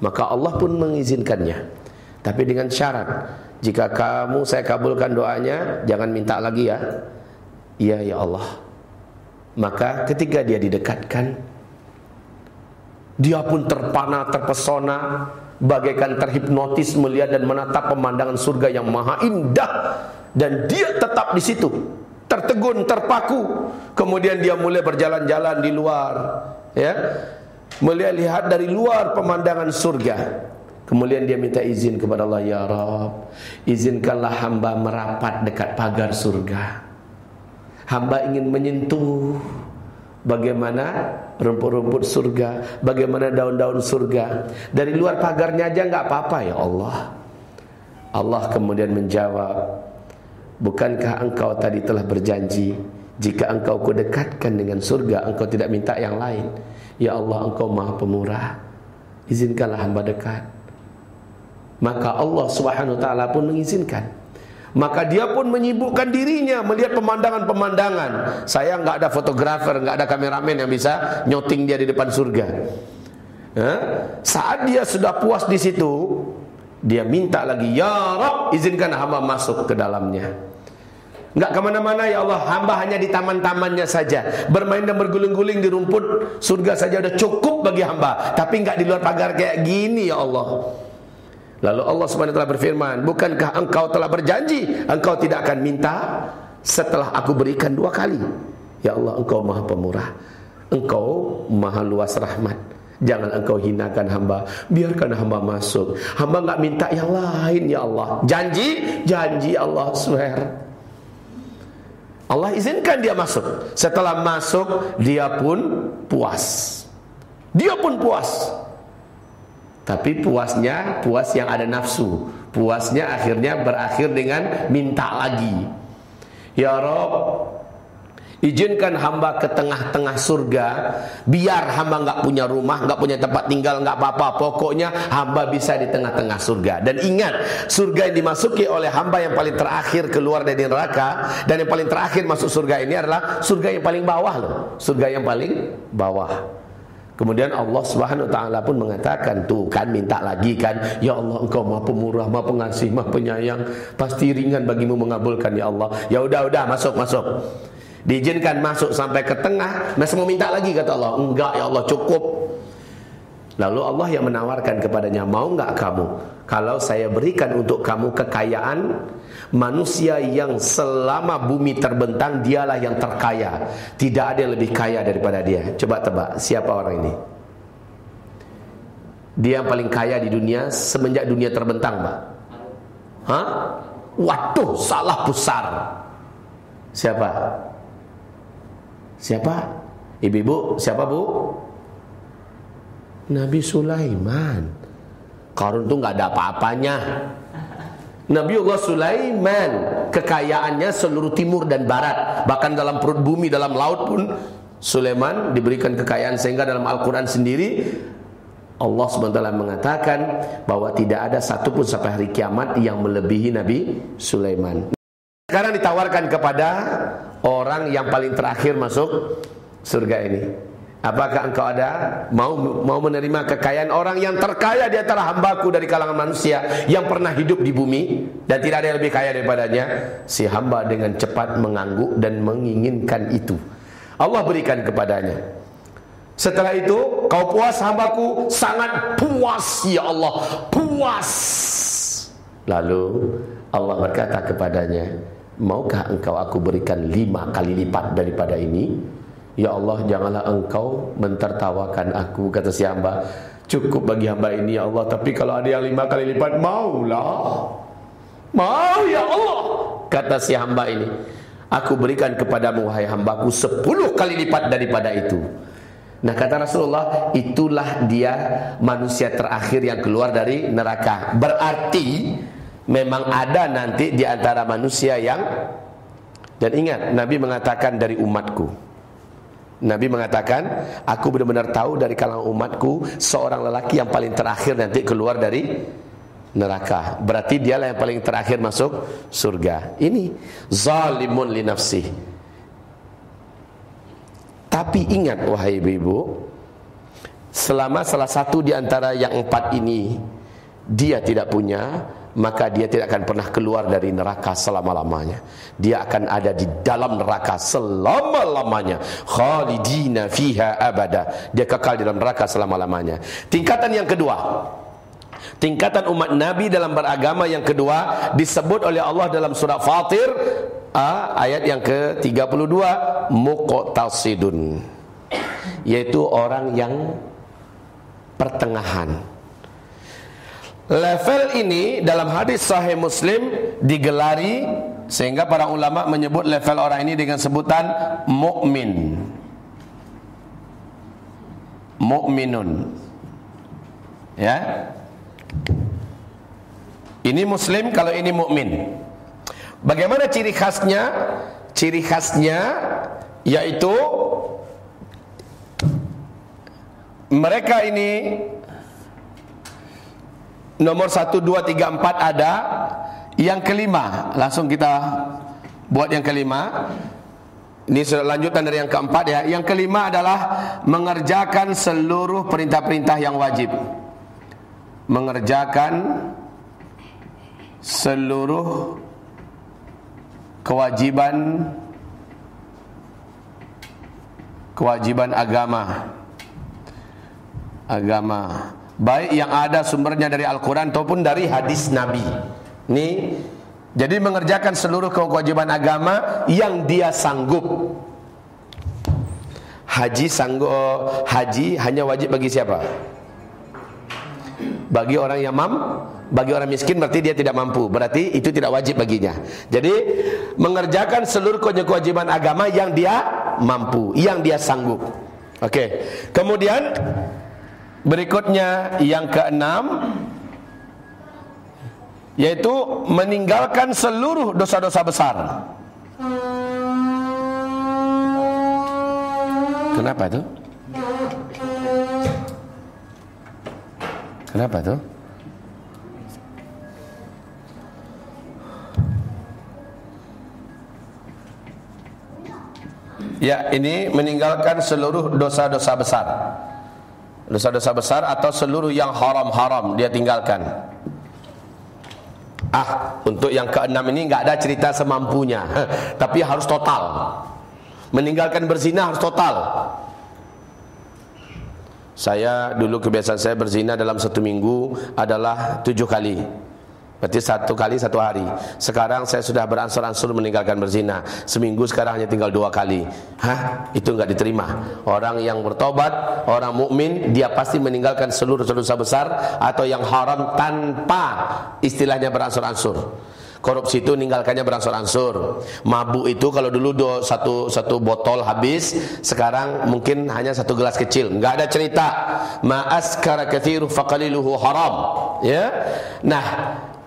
maka Allah pun mengizinkannya tapi dengan syarat jika kamu saya kabulkan doanya jangan minta lagi ya. Iya ya Allah. Maka ketika dia didekatkan dia pun terpana terpesona bagaikan terhipnotis melihat dan menatap pemandangan surga yang maha indah. Dan dia tetap di situ tertegun terpaku. Kemudian dia mulai berjalan-jalan di luar ya. Melihat dari luar pemandangan surga. Kemudian dia minta izin kepada Allah, Ya Rab, izinkanlah hamba merapat dekat pagar surga. Hamba ingin menyentuh bagaimana rumput-rumput surga, bagaimana daun-daun surga. Dari luar pagarnya aja nggak apa-apa ya Allah. Allah kemudian menjawab, Bukankah engkau tadi telah berjanji Jika engkau kudekatkan dengan surga Engkau tidak minta yang lain Ya Allah engkau maha pemurah Izinkanlah hamba dekat Maka Allah subhanahu wa ta'ala pun mengizinkan. Maka dia pun menyibukkan dirinya Melihat pemandangan-pemandangan. Saya enggak ada fotografer, enggak ada kameramen yang bisa Nyoting dia di depan surga? Saat dia sudah puas di situ Dia minta lagi Ya Rab izinkan hamba masuk ke dalamnya. Enggak ke mana-mana ya Allah Hamba hanya di taman-tamannya saja. Bermain dan berguling-guling di rumput Surga saja sudah cukup bagi hamba. Tapi enggak di luar pagar kayak gini ya Allah Lalu Allah SWT berfirman Bukankah engkau telah berjanji Engkau tidak akan minta setelah aku berikan dua kali. Ya Allah, Engkau Maha Pemurah. Engkau Maha Luas Rahmat. Jangan engkau hinakan hamba Biarkan hamba masuk Hamba enggak minta yang lain ya Allah Janji? Janji Allah swear Allah izinkan dia masuk Setelah masuk Dia pun puas Dia pun puas Tapi puasnya Puas yang ada nafsu. Puasnya akhirnya berakhir dengan Minta lagi. Ya Rob Izinkan hamba ke tengah-tengah surga. Biar hamba nggak punya rumah nggak punya tempat tinggal nggak apa-apa. Pokoknya hamba bisa di tengah-tengah surga. Dan ingat surga yang dimasuki oleh hamba yang paling terakhir keluar dari neraka Dan yang paling terakhir masuk surga ini adalah Surga yang paling bawah loh. Surga yang paling bawah Kemudian Allah Subhanahu wa taala pun mengatakan tuh kan minta lagi kan? Ya Allah engkau Maha Pemurah, Maha Pengasih, Maha Penyayang, pasti ringan bagimu mengabulkan ya Allah. Ya udah udah masuk masuk. Diizinkan masuk sampai ke tengah Masih mau minta lagi kata Allah. Enggak ya Allah cukup. Lalu Allah yang menawarkan kepadanya Mau enggak kamu? Kalau saya berikan untuk kamu kekayaan Manusia yang selama bumi terbentang Dialah yang terkaya Tidak ada yang lebih kaya daripada dia Coba tebak siapa orang ini Dia yang paling kaya di dunia Semenjak dunia terbentang Pak Hah? Waduh salah besar Siapa? Siapa? Ibu-ibu, siapa bu? Nabi Sulaiman. Karun itu nggak ada apa-apanya. Nabi Allah Sulaiman kekayaannya seluruh timur dan barat bahkan dalam perut bumi dalam laut pun Sulaiman diberikan kekayaan sehingga dalam Al-Quran sendiri Allah SWT mengatakan bahwa tidak ada satupun sampai hari kiamat yang melebihi Nabi Sulaiman. Sekarang ditawarkan kepada orang yang paling terakhir masuk surga ini. Apakah engkau ada mau mau menerima kekayaan orang yang terkaya di antara hambaku dari kalangan manusia yang pernah hidup di bumi dan tidak ada yang lebih kaya daripadanya? Si hamba dengan cepat mengangguk dan menginginkan itu. Allah berikan kepadanya. Setelah itu kau puas hambaku sangat puas ya Allah puas. Lalu Allah berkata kepadanya, Maukah engkau aku berikan lima kali lipat daripada ini? Ya Allah janganlah engkau mentertawakan aku Kata si hamba. Cukup bagi hamba ini ya Allah. Tapi kalau ada yang lima kali lipat Maulah. Mau ya Allah. Kata si hamba ini Aku berikan kepadamu wahai hambaku Sepuluh kali lipat daripada itu. Nah kata Rasulullah Itulah dia manusia terakhir yang keluar dari neraka. Berarti memang ada nanti di antara manusia yang dan ingat Nabi mengatakan dari umatku Nabi mengatakan aku benar-benar tahu dari kalangan umatku seorang lelaki yang paling terakhir nanti keluar dari neraka. Berarti dialah yang paling terakhir masuk surga. Ini zalimun li nafsi tapi ingat wahai ibu selama salah satu di antara yang empat ini dia tidak punya maka dia tidak akan pernah keluar dari neraka selama-lamanya. Dia akan ada di dalam neraka selama-lamanya. Khalidina fiha abada. Dia kekal di dalam neraka selama-lamanya. Tingkatan yang kedua. Tingkatan umat Nabi dalam beragama yang kedua disebut oleh Allah dalam surah Fatir ayat yang ke-32 muqtasidun yaitu orang yang pertengahan Level ini dalam hadis sahih Muslim digelari sehingga para ulama menyebut level orang ini dengan sebutan mukmin. Mukminun. Ya. Ini muslim kalau ini mukmin. Bagaimana ciri khasnya? Ciri khasnya yaitu mereka ini Nomor 1, 2, 3, 4 ada. Yang kelima Langsung kita buat yang kelima. Ini lanjutan dari yang keempat ya. Yang kelima adalah Mengerjakan seluruh perintah-perintah yang wajib. Mengerjakan Seluruh Kewajiban Kewajiban agama. Agama baik yang ada sumbernya dari Al-Quran ataupun dari hadis Nabi. Ini Jadi mengerjakan seluruh kewajiban agama yang dia sanggup. Haji sanggup haji hanya wajib bagi siapa? Bagi orang yang mam, bagi orang miskin berarti dia tidak mampu. Berarti itu tidak wajib baginya. Jadi mengerjakan seluruh kewajiban agama yang dia mampu, yang dia sanggup. Oke. Okay. Kemudian berikutnya yang keenam yaitu meninggalkan seluruh dosa-dosa besar. Kenapa itu? Kenapa itu? Ya, ini meninggalkan seluruh dosa-dosa besar. Dosa-dosa besar atau seluruh yang haram-haram dia tinggalkan. Ah, untuk yang keenam ini nggak ada cerita semampunya, tapi harus total. Meninggalkan berzina harus total. Saya dulu kebiasaan saya berzina dalam satu minggu adalah tujuh kali. Berarti satu kali satu hari. Sekarang saya sudah beransur-ansur meninggalkan berzina. Seminggu sekarang hanya tinggal dua kali. Hah? Itu enggak diterima. Orang yang bertobat, orang mukmin, dia pasti meninggalkan seluruh dosa besar atau yang haram tanpa istilahnya beransur-ansur. Korupsi itu meninggalkannya beransur-ansur. Mabuk itu kalau dulu do, satu satu botol habis, sekarang mungkin hanya satu gelas kecil. Enggak ada cerita. Ma'askara kathiru faqaliluhu haram. Ya. Nah,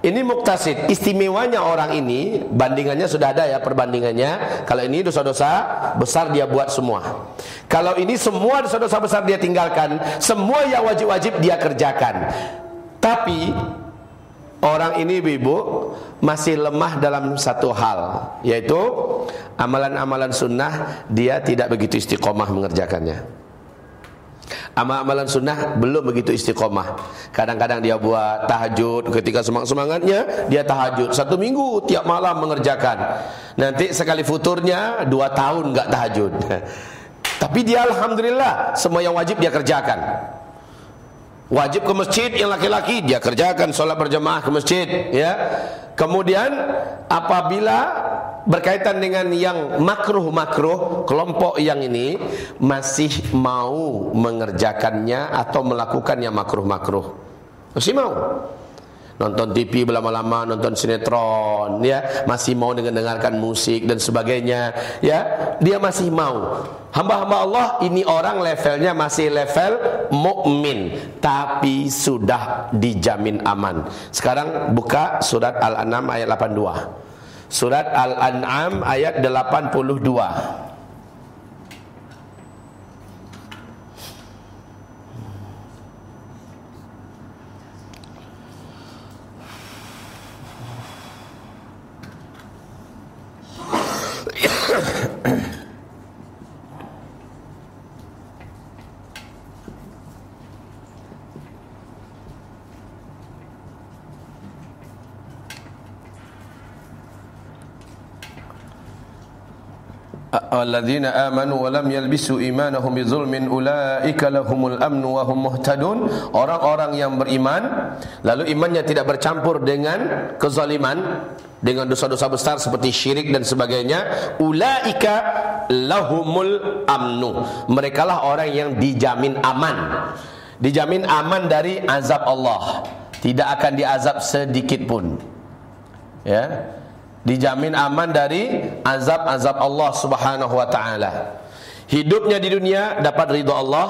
ini muktasid, istimewanya orang ini bandingannya sudah ada ya perbandingannya. Kalau ini dosa-dosa besar dia buat semua. Kalau ini semua dosa-dosa besar dia tinggalkan, semua yang wajib-wajib dia kerjakan. Tapi orang ini ibu masih lemah dalam satu hal, yaitu amalan-amalan sunnah dia tidak begitu istiqomah mengerjakannya. Amal-amalan sunnah belum begitu istiqomah. Kadang-kadang dia buat tahajud ketika semangat-semangatnya dia tahajud satu minggu tiap malam mengerjakan. Nanti sekali futurnya dua tahun nggak tahajud. Tapi dia alhamdulillah semua yang wajib dia kerjakan. Wajib ke masjid yang laki-laki dia kerjakan solat berjemaah ke masjid ya. Kemudian apabila berkaitan dengan yang makruh-makruh, kelompok yang ini masih mau mengerjakannya atau melakukan yang makruh-makruh. Masih mau. Nonton TV berlama-lama, nonton sinetron, ya, masih mau dengarkan musik dan sebagainya, ya. Dia masih mau. Hamba-hamba Allah ini orang levelnya masih level mukmin, tapi sudah dijamin aman. Sekarang buka surat Al-An'am ayat 82. Surat Al-An'am ayat 82 alladziina amanu wa lam yalbisu imanahum bidzulmin ulaika lahumul amnu wa hum muhtadun orang-orang yang beriman lalu imannya tidak bercampur dengan kezaliman dengan dosa-dosa besar seperti syirik dan sebagainya Ulaika lahumul amnu. Mereka lah orang yang dijamin aman. Dijamin aman dari azab Allah. Tidak akan diazab sedikit pun. Ya? Dijamin aman dari azab-azab Allah Subhanahu wa taala. Hidupnya di dunia dapat ridha Allah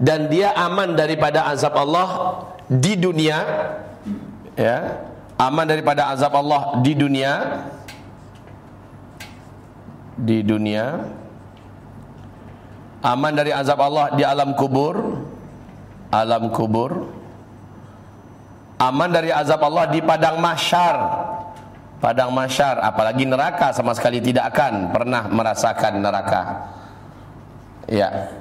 dan dia aman daripada azab Allah di dunia ya. Aman daripada azab Allah di dunia di dunia aman dari azab Allah di alam kubur alam kubur aman dari azab Allah di padang mahsyar padang masyar apalagi neraka sama sekali tidak akan pernah merasakan neraka. Ya.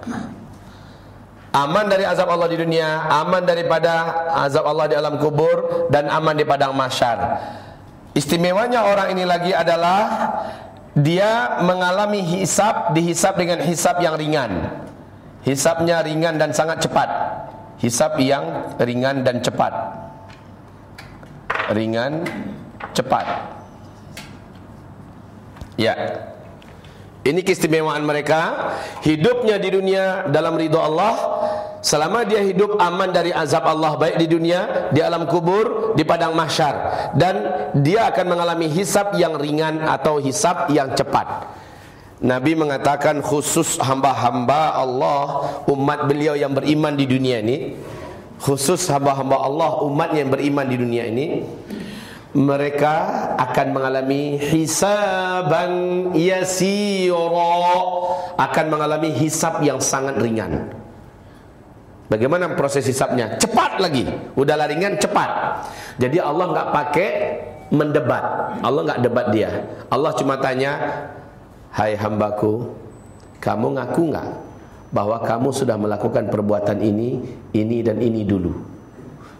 Aman dari azab Allah di dunia aman daripada azab Allah di alam kubur dan aman di padang masyar. Istimewanya orang ini lagi adalah dia mengalami hisab dihisab dengan hisab yang ringan. Hisabnya ringan dan sangat cepat. Hisab yang ringan dan cepat. Ringan cepat. Ya. Ini keistimewaan mereka. Hidupnya di dunia dalam ridho Allah. Selama dia hidup aman dari azab Allah Baik di dunia, di alam kubur, di padang mahsyar. Dan dia akan mengalami hisab yang ringan atau hisab yang cepat. Nabi mengatakan khusus hamba-hamba Allah Umat beliau yang beriman di dunia ini. Khusus hamba-hamba Allah umat yang beriman di dunia ini mereka akan mengalami hisaban yasira akan mengalami hisab yang sangat ringan. Bagaimana proses hisabnya cepat lagi. Udahlah ringan cepat. Jadi Allah nggak pakai mendebat. Allah nggak debat dia. Allah cuma tanya hai hambaku kamu ngaku nggak bahwa kamu sudah melakukan perbuatan ini ini dan ini dulu?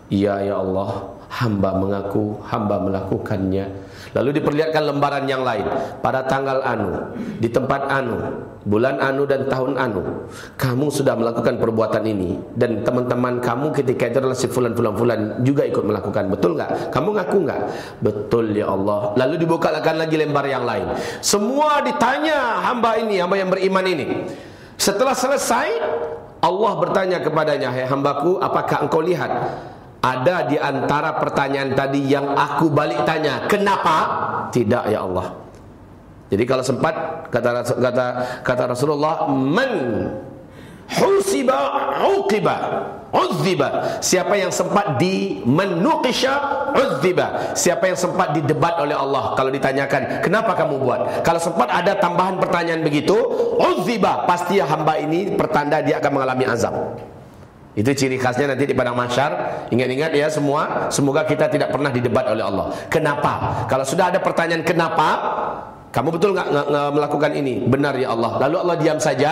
Iya ya Allah hamba mengaku hamba melakukannya. Lalu diperlihatkan lembaran yang lain. Pada tanggal anu di tempat anu bulan anu dan tahun anu. Kamu sudah melakukan perbuatan ini. Dan teman-teman kamu ketika itu adalah si fulan-fulan-fulan juga ikut melakukan. Betul nggak? Kamu ngaku nggak? Betul ya Allah. Lalu dibukakan lagi lembar yang lain. Semua ditanya hamba ini hamba yang beriman ini. Setelah selesai Allah bertanya kepadanya hai hambaku apakah engkau lihat ada di antara pertanyaan tadi yang aku balik tanya, kenapa? Tidak ya Allah. Jadi kalau sempat kata kata kata Rasulullah, "Man husiba uqiba uzziba." Siapa yang sempat di menukisha uzziba. Siapa yang sempat didebat oleh Allah kalau ditanyakan, "Kenapa kamu buat?" Kalau sempat ada tambahan pertanyaan begitu, uzziba, pasti hamba ini pertanda dia akan mengalami azab. Itu ciri khasnya nanti di padang mahsyar. Ingat-ingat ya semua, semoga kita tidak pernah didebat oleh Allah. Kenapa? Kalau sudah ada pertanyaan kenapa, kamu betul nggak melakukan ini? Benar ya Allah. Lalu Allah diam saja.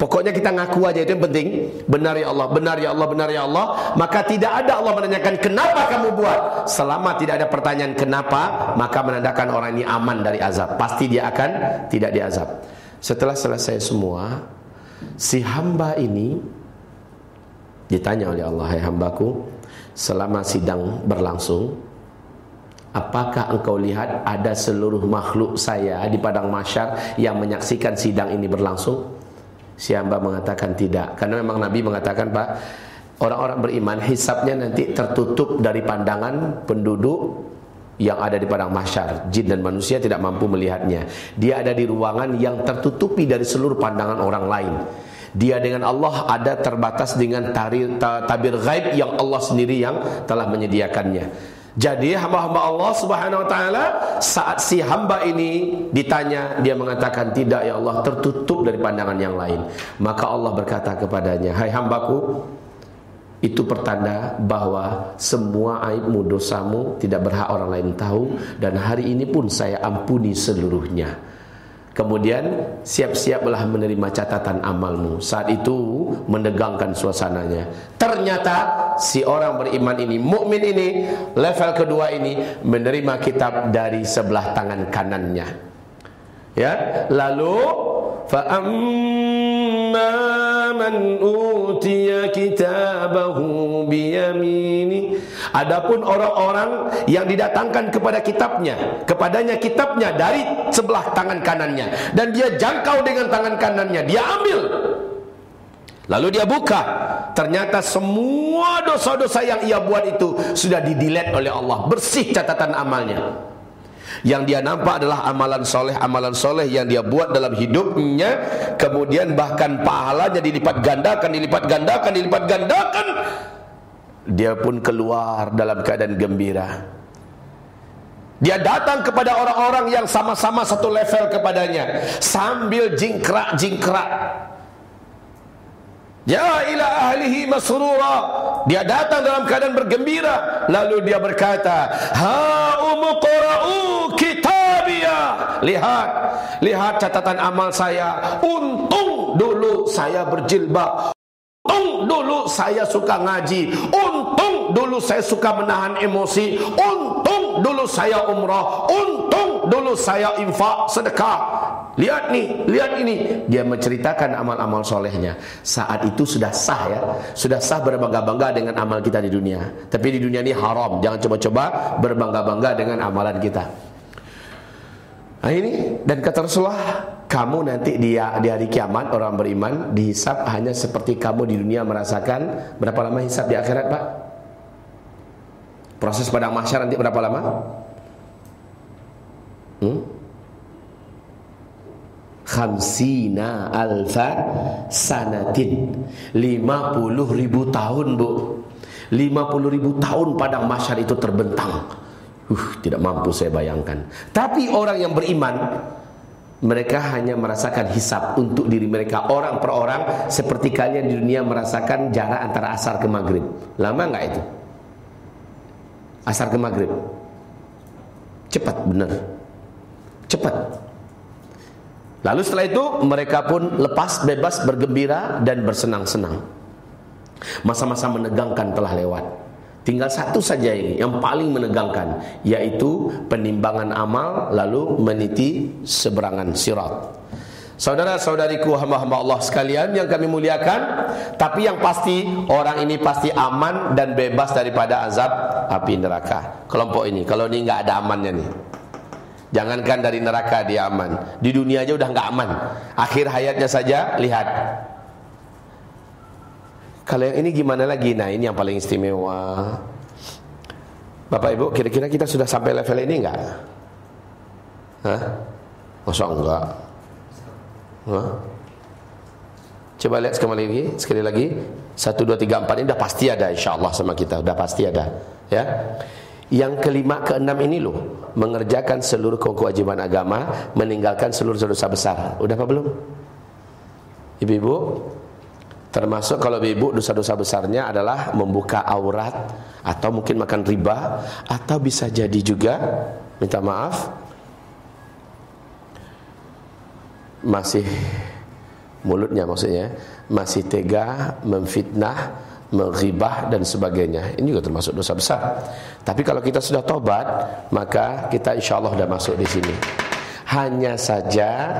Pokoknya kita ngaku aja itu yang penting. Benar ya Allah, benar ya Allah, benar ya Allah. Maka tidak ada Allah menanyakan kenapa kamu buat. Selama tidak ada pertanyaan kenapa, maka menandakan orang ini aman dari azab. Pasti dia akan tidak diazab. Setelah selesai semua, si hamba ini Ditanya oleh Allah, hai hambaku, selama sidang berlangsung, apakah engkau lihat ada seluruh makhluk saya di padang masyar yang menyaksikan sidang ini berlangsung? Si hamba mengatakan tidak, karena memang Nabi mengatakan Pak, orang-orang beriman hisapnya nanti tertutup dari pandangan penduduk yang ada di padang mahsyar. Jin dan manusia tidak mampu melihatnya. Dia ada di ruangan yang tertutupi dari seluruh pandangan orang lain. Dia dengan Allah ada terbatas dengan tarir, tabir gaib yang Allah sendiri yang telah menyediakannya. Jadi hamba-hamba Allah Subhanahu wa taala saat si hamba ini ditanya dia mengatakan tidak ya Allah tertutup dari pandangan yang lain. Maka Allah berkata kepadanya, "Hai hambaku, itu pertanda bahwa semua aibmu dosamu tidak berhak orang lain tahu dan hari ini pun saya ampuni seluruhnya." Kemudian siap-siaplah menerima catatan amalmu. Saat itu menegangkan suasananya. Ternyata si orang beriman ini, mukmin ini, level kedua ini menerima kitab dari sebelah tangan kanannya. Ya, lalu fa man utiya kitabahu biyamini Adapun orang-orang yang didatangkan kepada kitabnya kepadanya kitabnya dari sebelah tangan kanannya. Dan dia jangkau dengan tangan kanannya dia ambil. Lalu dia buka. Ternyata semua dosa-dosa yang ia buat itu sudah didilet oleh Allah. Bersih catatan amalnya. Yang dia nampak adalah amalan soleh amalan soleh yang dia buat dalam hidupnya. Kemudian bahkan pahalanya dilipat gandakan dilipat gandakan dilipat gandakan dia pun keluar dalam keadaan gembira. Dia datang kepada orang-orang yang sama-sama satu level kepadanya. Sambil jingkrak-jingkrak. Ya ila ahlihi masrura. Dia datang dalam keadaan bergembira. Lalu dia berkata Ha umuqra'u kitabiyah Lihat Lihat catatan amal saya. Untung dulu saya berjilbab Untung dulu saya suka ngaji Untung dulu saya suka menahan emosi Untung dulu saya umrah Untung dulu saya infak sedekah Lihat nih, lihat ini. Dia menceritakan amal-amal solehnya. Saat itu sudah sah ya. Sudah sah berbangga-bangga dengan amal kita di dunia. Tapi di dunia ini haram. Jangan coba-coba berbangga-bangga dengan amalan kita. Nah ini dan kata Rasulullah, kamu nanti di, di hari kiamat orang beriman dihisap hanya seperti kamu di dunia merasakan berapa lama hisap di akhirat, Pak? Proses padang mahsyar nanti berapa lama? Hmm? Khamsina alfa sanatin 50 ribu tahun bu 50 ribu tahun padang masyar itu terbentang uh, Tidak mampu saya bayangkan Tapi orang yang beriman Mereka hanya merasakan hisap untuk diri mereka Orang per orang Seperti kalian di dunia merasakan jarak antara asar ke maghrib Lama nggak itu? Asar ke maghrib Cepat benar Cepat Lalu setelah itu mereka pun lepas bebas bergembira dan bersenang-senang. Masa-masa menegangkan telah lewat. Tinggal satu saja ini yang paling menegangkan yaitu penimbangan amal lalu meniti seberangan sirat. Saudara-saudariku hamba-hamba Allah sekalian yang kami muliakan, tapi yang pasti orang ini pasti aman dan bebas daripada azab api neraka. Kelompok ini, kalau ini nggak ada amannya nih. Jangankan dari neraka dia aman Di dunia aja udah nggak aman Akhir hayatnya saja lihat Kalau yang ini gimana lagi Nah ini yang paling istimewa Bapak Ibu kira-kira kita sudah sampai level ini enggak? Hah? Masa enggak? Hah? Coba lihat sekali lagi Sekali lagi Satu, dua, tiga, empat Ini udah pasti ada insya Allah sama kita Udah pasti ada Ya yang kelima keenam ini loh mengerjakan seluruh kewajiban agama, meninggalkan seluruh dosa besar. Udah apa belum? Ibu-ibu, termasuk kalau ibu dosa-dosa besarnya adalah membuka aurat atau mungkin makan riba atau bisa jadi juga minta maaf masih mulutnya maksudnya masih tega memfitnah menghibah dan sebagainya. Ini juga termasuk dosa besar. Tapi kalau kita sudah tobat, maka kita insya Allah sudah masuk di sini. Hanya saja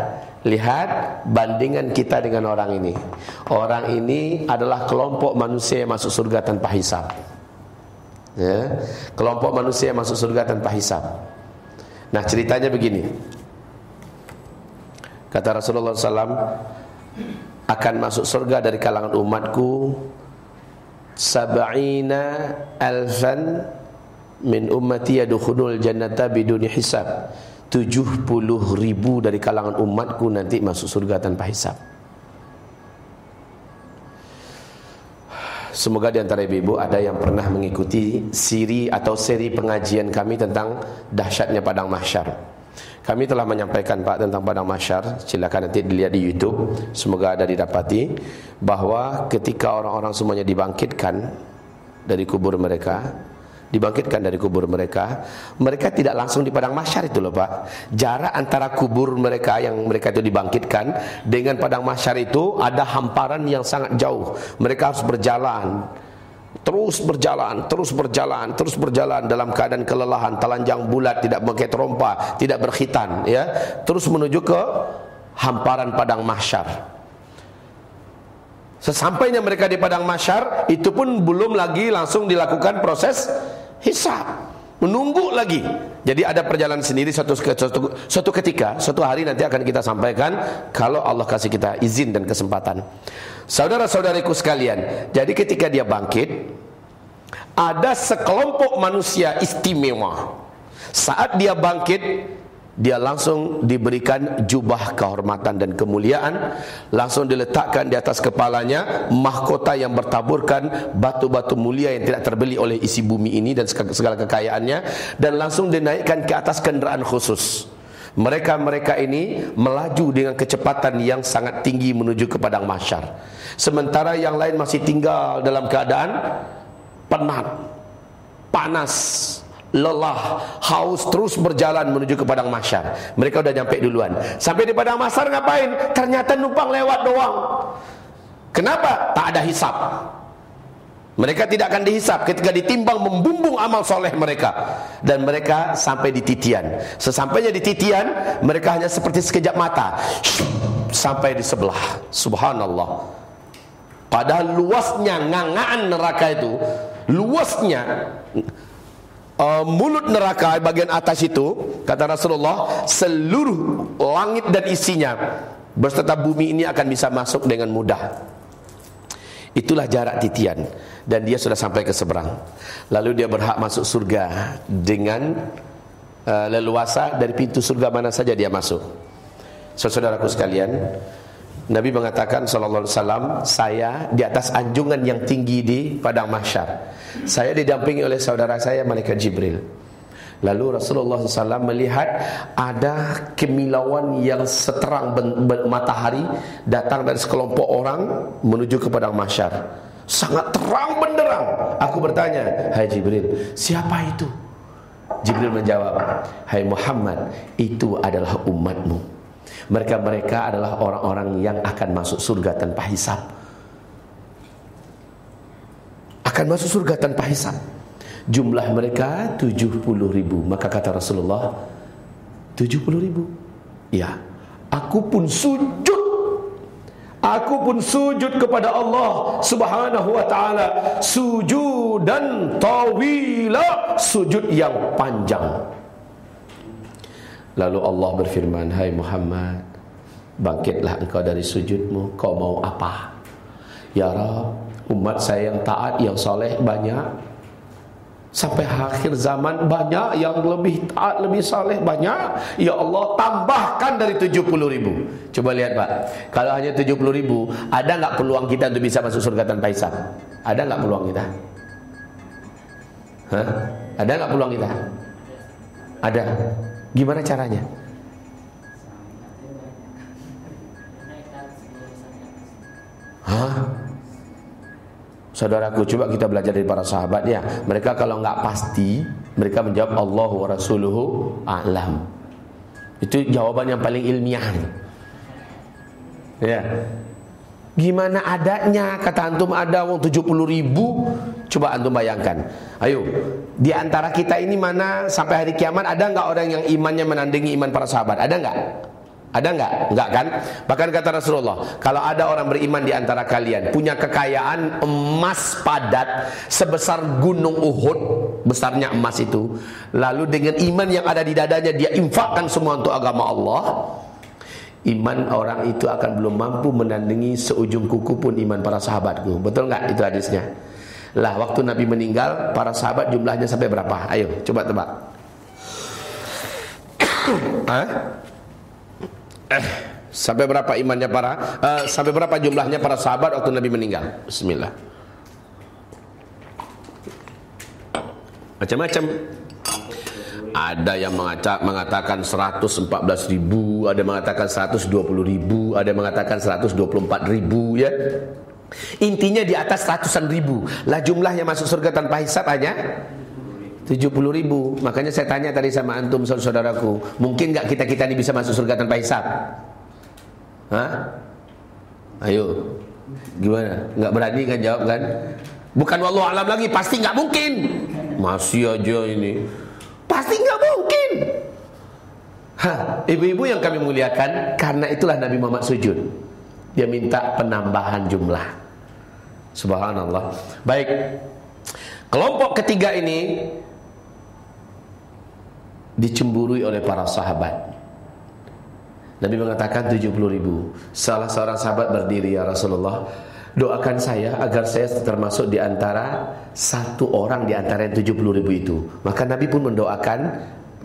lihat bandingan kita dengan orang ini. Orang ini adalah kelompok manusia yang masuk surga tanpa hisab. Ya, kelompok manusia yang masuk surga tanpa hisab. Nah ceritanya begini. Kata Rasulullah SAW akan masuk surga dari kalangan umatku sab'ina alfan min ummati yadkhulul jannata biduni hisab 70 ribu dari kalangan umatku nanti masuk surga tanpa hisab Semoga di antara ibu-ibu ada yang pernah mengikuti siri atau seri pengajian kami tentang dahsyatnya padang mahsyar. Kami telah menyampaikan Pak tentang padang mahsyar, silakan nanti dilihat di YouTube, semoga ada didapati bahwa ketika orang-orang semuanya dibangkitkan dari kubur mereka, dibangkitkan dari kubur mereka, mereka tidak langsung di padang mahsyar itu loh Pak. Jarak antara kubur mereka yang mereka itu dibangkitkan dengan padang mahsyar itu ada hamparan yang sangat jauh. Mereka harus berjalan Terus berjalan, terus berjalan, terus berjalan dalam keadaan kelelahan, telanjang bulat, tidak pakai trompa, tidak berkhitan, ya. Terus menuju ke hamparan padang mahsyar. Sesampainya mereka di padang mahsyar, itu pun belum lagi langsung dilakukan proses hisab. Menunggu lagi. Jadi ada perjalanan sendiri suatu, suatu, suatu ketika, suatu hari nanti akan kita sampaikan kalau Allah kasih kita izin dan kesempatan. Saudara-saudariku sekalian, jadi ketika dia bangkit, ada sekelompok manusia istimewa. Saat dia bangkit, dia langsung diberikan jubah kehormatan dan kemuliaan, langsung diletakkan di atas kepalanya mahkota yang bertaburkan batu-batu mulia yang tidak terbeli oleh isi bumi ini dan segala kekayaannya dan langsung dinaikkan ke atas kendaraan khusus. Mereka-mereka ini melaju dengan kecepatan yang sangat tinggi menuju ke padang mahsyar. Sementara yang lain masih tinggal dalam keadaan penat, panas, lelah, haus terus berjalan menuju ke padang mahsyar. Mereka sudah nyampe duluan. Sampai di padang mahsyar ngapain? Ternyata numpang lewat doang. Kenapa? Tak ada hisap. Mereka tidak akan dihisap ketika ditimbang membumbung amal soleh mereka dan mereka sampai di titian. Sesampainya di titian, mereka hanya seperti sekejap mata sampai di sebelah. Subhanallah. Padahal luasnya ngangaan neraka itu, luasnya uh, mulut neraka bagian atas itu kata Rasulullah seluruh langit dan isinya berserta bumi ini akan bisa masuk dengan mudah. Itulah jarak titian. Dan dia sudah sampai ke seberang. Lalu dia berhak masuk surga dengan uh, leluasa dari pintu surga mana saja dia masuk. Saudaraku sekalian Nabi mengatakan sallallahu alaihi wasallam, saya di atas anjungan yang tinggi di padang mahsyar. Saya didampingi oleh saudara saya malaikat Jibril. Lalu Rasulullah SAW melihat ada kemilauan yang seterang matahari datang dari sekelompok orang menuju ke padang mahsyar. Sangat terang benderang. Aku bertanya, "Hai Jibril, siapa itu?" Jibril menjawab, "Hai Muhammad, itu adalah umatmu." Mereka-mereka adalah orang-orang yang akan masuk surga tanpa hisap. Akan masuk surga tanpa hisap. Jumlah mereka 70 ribu. Maka kata Rasulullah, 70 ribu. Ya, aku pun sujud. Aku pun sujud kepada Allah subhanahu wa ta'ala. Sujud dan tawila. Sujud yang panjang. Lalu Allah berfirman, "Hai Muhammad, bangkitlah engkau dari sujudmu. Kau mau apa?" "Ya Rabb, umat saya yang taat, yang soleh banyak. Sampai akhir zaman banyak yang lebih taat, lebih soleh banyak. Ya Allah, tambahkan dari 70 ribu. Coba lihat Pak, kalau hanya 70 ribu, ada nggak peluang kita untuk bisa masuk surga tanpa hisab? Ada nggak peluang kita? Hah? Ada nggak peluang kita? Ada. Gimana caranya? Hah? Saudaraku, coba kita belajar dari para sahabat ya. Mereka kalau nggak pasti, mereka menjawab Allah wa rasuluhu a'lam. Itu jawaban yang paling ilmiah. Ya. Gimana adanya kata antum ada uang 70 ribu Coba antum bayangkan Ayo Di antara kita ini mana sampai hari kiamat Ada nggak orang yang imannya menandingi iman para sahabat Ada nggak? Ada nggak? Nggak kan? Bahkan kata Rasulullah Kalau ada orang beriman di antara kalian Punya kekayaan emas padat Sebesar gunung Uhud Besarnya emas itu Lalu dengan iman yang ada di dadanya Dia infakkan semua untuk agama Allah Iman orang itu akan belum mampu menandingi seujung kuku pun iman para sahabatku. Betul nggak itu hadisnya? Lah waktu Nabi meninggal para sahabat jumlahnya sampai berapa? Ayo coba tebak. Hah? Eh, sampai berapa imannya para uh, sampai berapa jumlahnya para sahabat waktu Nabi meninggal? Bismillah. Macam-macam ada yang mengatakan 114 ribu Ada yang mengatakan 120 ribu Ada yang mengatakan 124 ribu ya Intinya di atas ratusan ribu Lah jumlah yang masuk surga tanpa hisap hanya 70 ribu Makanya saya tanya tadi sama antum saudaraku Mungkin gak kita-kita ini bisa masuk surga tanpa hisap? Hah? Ayo Gimana? Gak berani kan jawab kan? Bukan wallahu alam lagi Pasti gak mungkin Masih aja ini Pasti nggak mungkin. Hah, ibu-ibu yang kami muliakan, karena itulah Nabi Muhammad sujud. Dia minta penambahan jumlah. Subhanallah. Baik. Kelompok ketiga ini dicemburui oleh para sahabat. Nabi mengatakan 70 ribu Salah seorang sahabat berdiri ya Rasulullah Doakan saya agar saya termasuk di antara satu orang di antara yang 70 ribu itu. Maka Nabi pun mendoakan,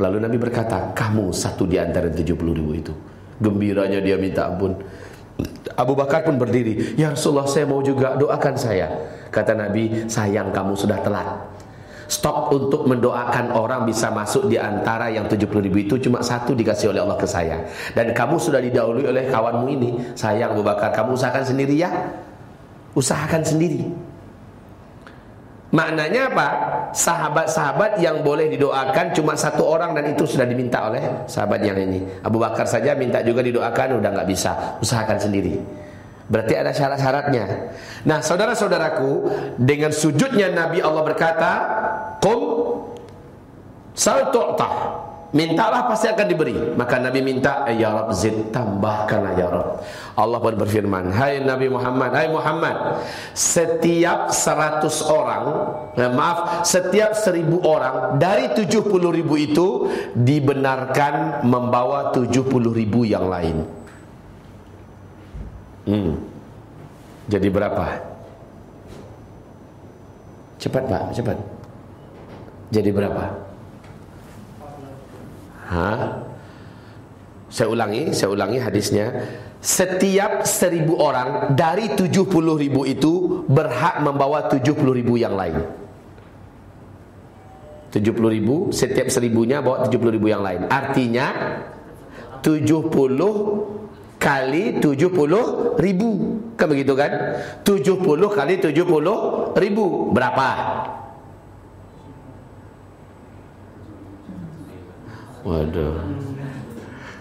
lalu Nabi berkata, kamu satu di antara yang 70 ribu itu. Gembiranya dia minta ampun. Abu Bakar pun berdiri, ya Rasulullah saya mau juga doakan saya. Kata Nabi, sayang kamu sudah telat. Stop untuk mendoakan orang bisa masuk di antara yang 70 ribu itu cuma satu dikasih oleh Allah ke saya. Dan kamu sudah didahului oleh kawanmu ini. Sayang Abu Bakar, kamu usahakan sendiri ya. Usahakan sendiri. Maknanya apa? Sahabat-sahabat yang boleh didoakan cuma satu orang dan itu sudah diminta oleh sahabat yang ini. Abu Bakar saja minta juga didoakan udah nggak bisa. Usahakan sendiri. Berarti ada syarat-syaratnya. Nah, saudara-saudaraku, dengan sujudnya Nabi Allah berkata, "Qum sal Mintalah pasti akan diberi. Maka Nabi minta, eh, ya Rabb zid tambahkanlah ya Rabb. Allah pun berfirman, hai Nabi Muhammad, hai Muhammad, setiap seratus orang, eh, maaf, setiap seribu orang dari tujuh puluh ribu itu dibenarkan membawa tujuh puluh ribu yang lain. Hmm. Jadi berapa? Cepat Pak, cepat. Jadi berapa? Ha? Saya ulangi, saya ulangi hadisnya. Setiap seribu orang dari tujuh puluh ribu itu berhak membawa tujuh puluh ribu yang lain. Tujuh puluh ribu, setiap seribunya bawa tujuh puluh ribu yang lain. Artinya tujuh puluh kali tujuh puluh ribu. Kan begitu kan? Tujuh puluh kali tujuh puluh ribu. Berapa? Waduh.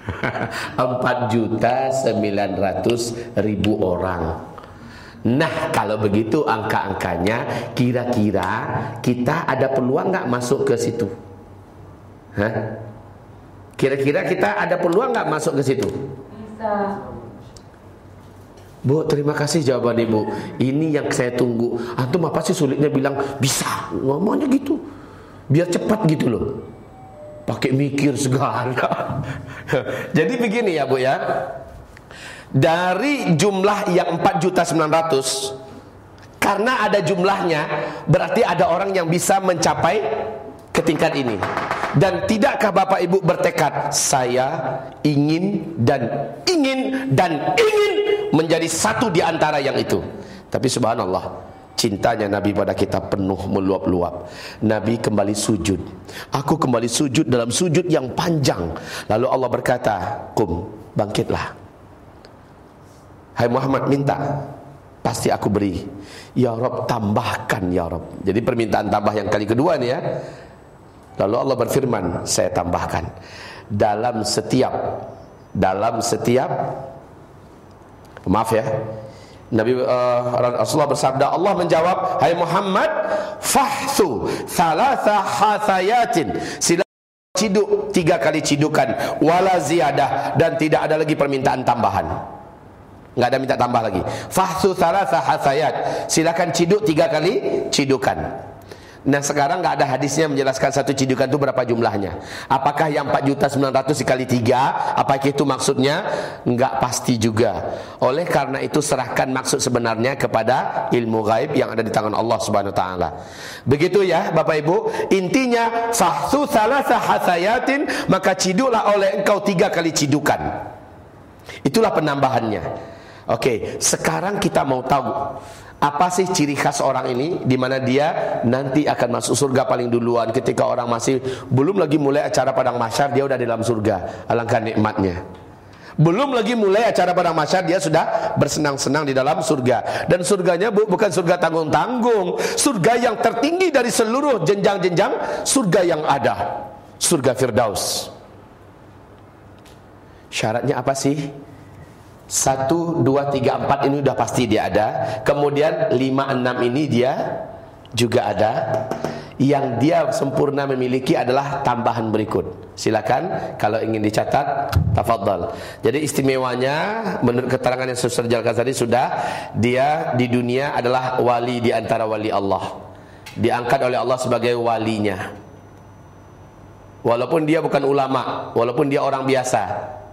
4 juta 900 ribu orang. Nah kalau begitu angka-angkanya kira-kira kita ada peluang nggak masuk ke situ? Hah? Kira-kira kita ada peluang nggak masuk ke situ? Bisa. Bu, terima kasih jawaban ibu. Ini yang saya tunggu. Antum apa sih sulitnya bilang bisa? Ngomongnya gitu. Biar cepat gitu loh pakai mikir segala. Jadi begini ya Bu ya. Dari jumlah yang 4 juta 900 karena ada jumlahnya berarti ada orang yang bisa mencapai ke tingkat ini. Dan tidakkah Bapak Ibu bertekad saya ingin dan ingin dan ingin menjadi satu di antara yang itu. Tapi subhanallah Cintanya Nabi pada kita penuh meluap-luap. Nabi kembali sujud. Aku kembali sujud dalam sujud yang panjang. Lalu Allah berkata, "Kum, bangkitlah." Hai Muhammad minta, pasti aku beri. Ya Rob tambahkan ya Rob. Jadi permintaan tambah yang kali kedua nih ya. Lalu Allah berfirman, saya tambahkan dalam setiap dalam setiap maaf ya Nabi uh, Rasulullah bersabda Allah menjawab Hai Muhammad fahthu thalatha hathayatin. Sila ciduk tiga kali cidukan wala ziyadah dan tidak ada lagi permintaan tambahan. Enggak ada minta tambah lagi. Fahthu thalatha hathayat silakan ciduk tiga kali cidukan Nah sekarang nggak ada hadisnya menjelaskan satu cidukan itu berapa jumlahnya. Apakah yang 4 juta 900 dikali 3? Apakah itu maksudnya? Nggak pasti juga. Oleh karena itu serahkan maksud sebenarnya kepada ilmu gaib yang ada di tangan Allah Subhanahu Wa Taala. Begitu ya Bapak Ibu. Intinya fahsu salasa hasayatin maka ciduklah oleh engkau tiga kali cidukan. Itulah penambahannya. Oke, sekarang kita mau tahu apa sih ciri khas orang ini di mana dia nanti akan masuk surga paling duluan ketika orang masih belum lagi mulai acara padang masyar dia udah di dalam surga. Alangkah nikmatnya. Belum lagi mulai acara padang masyar dia sudah bersenang-senang di dalam surga. Dan surganya bu, bukan surga tanggung-tanggung, surga yang tertinggi dari seluruh jenjang-jenjang surga yang ada. Surga Firdaus. Syaratnya apa sih? Satu, dua, tiga, empat ini udah pasti dia ada. Kemudian lima, enam ini dia juga ada. Yang dia sempurna memiliki adalah tambahan berikut. Silakan kalau ingin dicatat Tafadhal. Jadi istimewanya menurut keterangan yang sudah jelaskan tadi sudah Dia di dunia adalah wali di antara wali Allah. Diangkat oleh Allah sebagai walinya. Walaupun dia bukan ulama Walaupun dia orang biasa.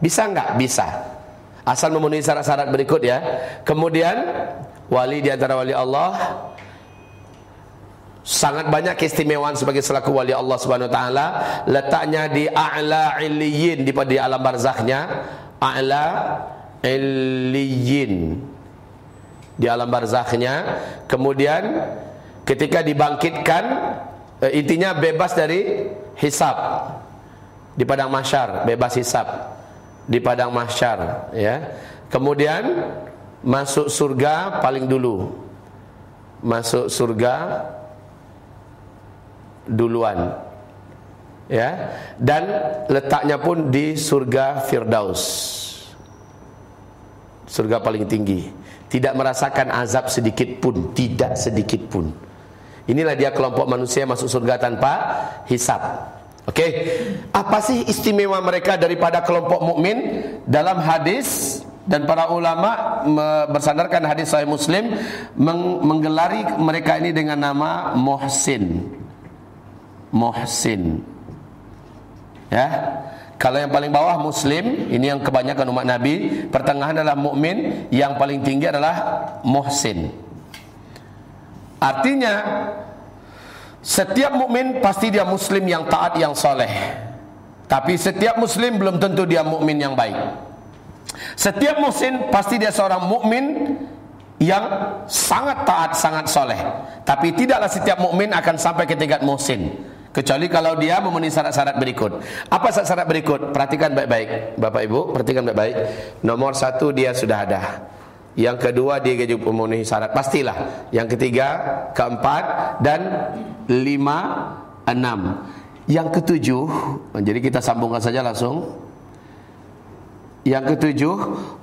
Bisa enggak? Bisa Asal memenuhi syarat-syarat berikut ya. Kemudian wali di antara wali Allah sangat banyak keistimewaan sebagai selaku wali Allah Subhanahu wa taala, letaknya di a'la illiyin di pada alam barzakhnya, a'la illiyin di alam barzakhnya. Kemudian ketika dibangkitkan eh, intinya bebas dari hisab di padang mahsyar, bebas hisab di padang mahsyar ya. Kemudian masuk surga paling dulu. Masuk surga duluan. Ya. Dan letaknya pun di surga Firdaus. Surga paling tinggi. Tidak merasakan azab sedikit pun, tidak sedikit pun. Inilah dia kelompok manusia masuk surga tanpa hisab. Oke, apa sih istimewa mereka daripada kelompok mukmin dalam hadis dan para ulama bersandarkan hadis Sahih Muslim menggelari mereka ini dengan nama Muhsin. Muhsin. Ya. Kalau yang paling bawah Muslim, ini yang kebanyakan umat Nabi, pertengahan adalah mukmin, yang paling tinggi adalah Muhsin. Artinya setiap mukmin pasti dia muslim yang taat yang soleh. Tapi setiap muslim belum tentu dia mukmin yang baik. Setiap muslim pasti dia seorang mukmin yang sangat taat, sangat soleh. Tapi tidaklah setiap mukmin akan sampai ke tingkat muhsin. Kecuali kalau dia memenuhi syarat-syarat berikut. Apa syarat-syarat berikut? Perhatikan baik-baik, Bapak Ibu, perhatikan baik-baik. Nomor satu dia sudah ada. Yang kedua dia juga memenuhi syarat pastilah. Yang ketiga, keempat dan lima, enam. Yang ketujuh, jadi kita sambungkan saja langsung. Yang ketujuh,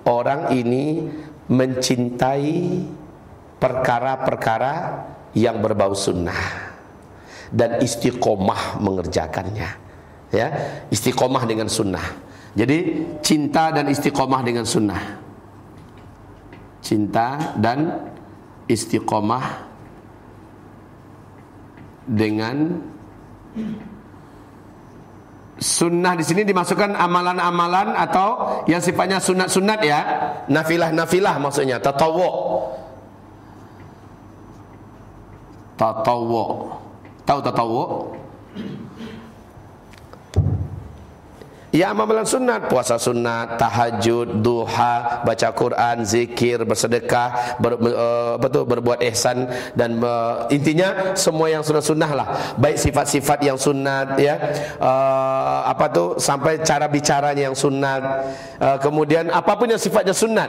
orang ini mencintai perkara-perkara yang berbau sunnah dan istiqomah mengerjakannya. Ya, istiqomah dengan sunnah. Jadi cinta dan istiqomah dengan sunnah cinta dan istiqomah dengan sunnah. Di sini dimasukkan amalan-amalan atau yang sifatnya sunat-sunat ya. Nafilah-nafilah maksudnya. Tatawu tatawu tahu tatawu Ya amalan sunat, puasa sunat, tahajud, duha, baca Quran, zikir, bersedekah, ber, uh, betul berbuat ihsan dan uh, intinya semua yang sunat-sunah lah. Baik sifat-sifat yang sunat ya. Uh, apa tuh sampai cara bicaranya yang sunat. Uh, kemudian apa pun yang sifatnya sunat.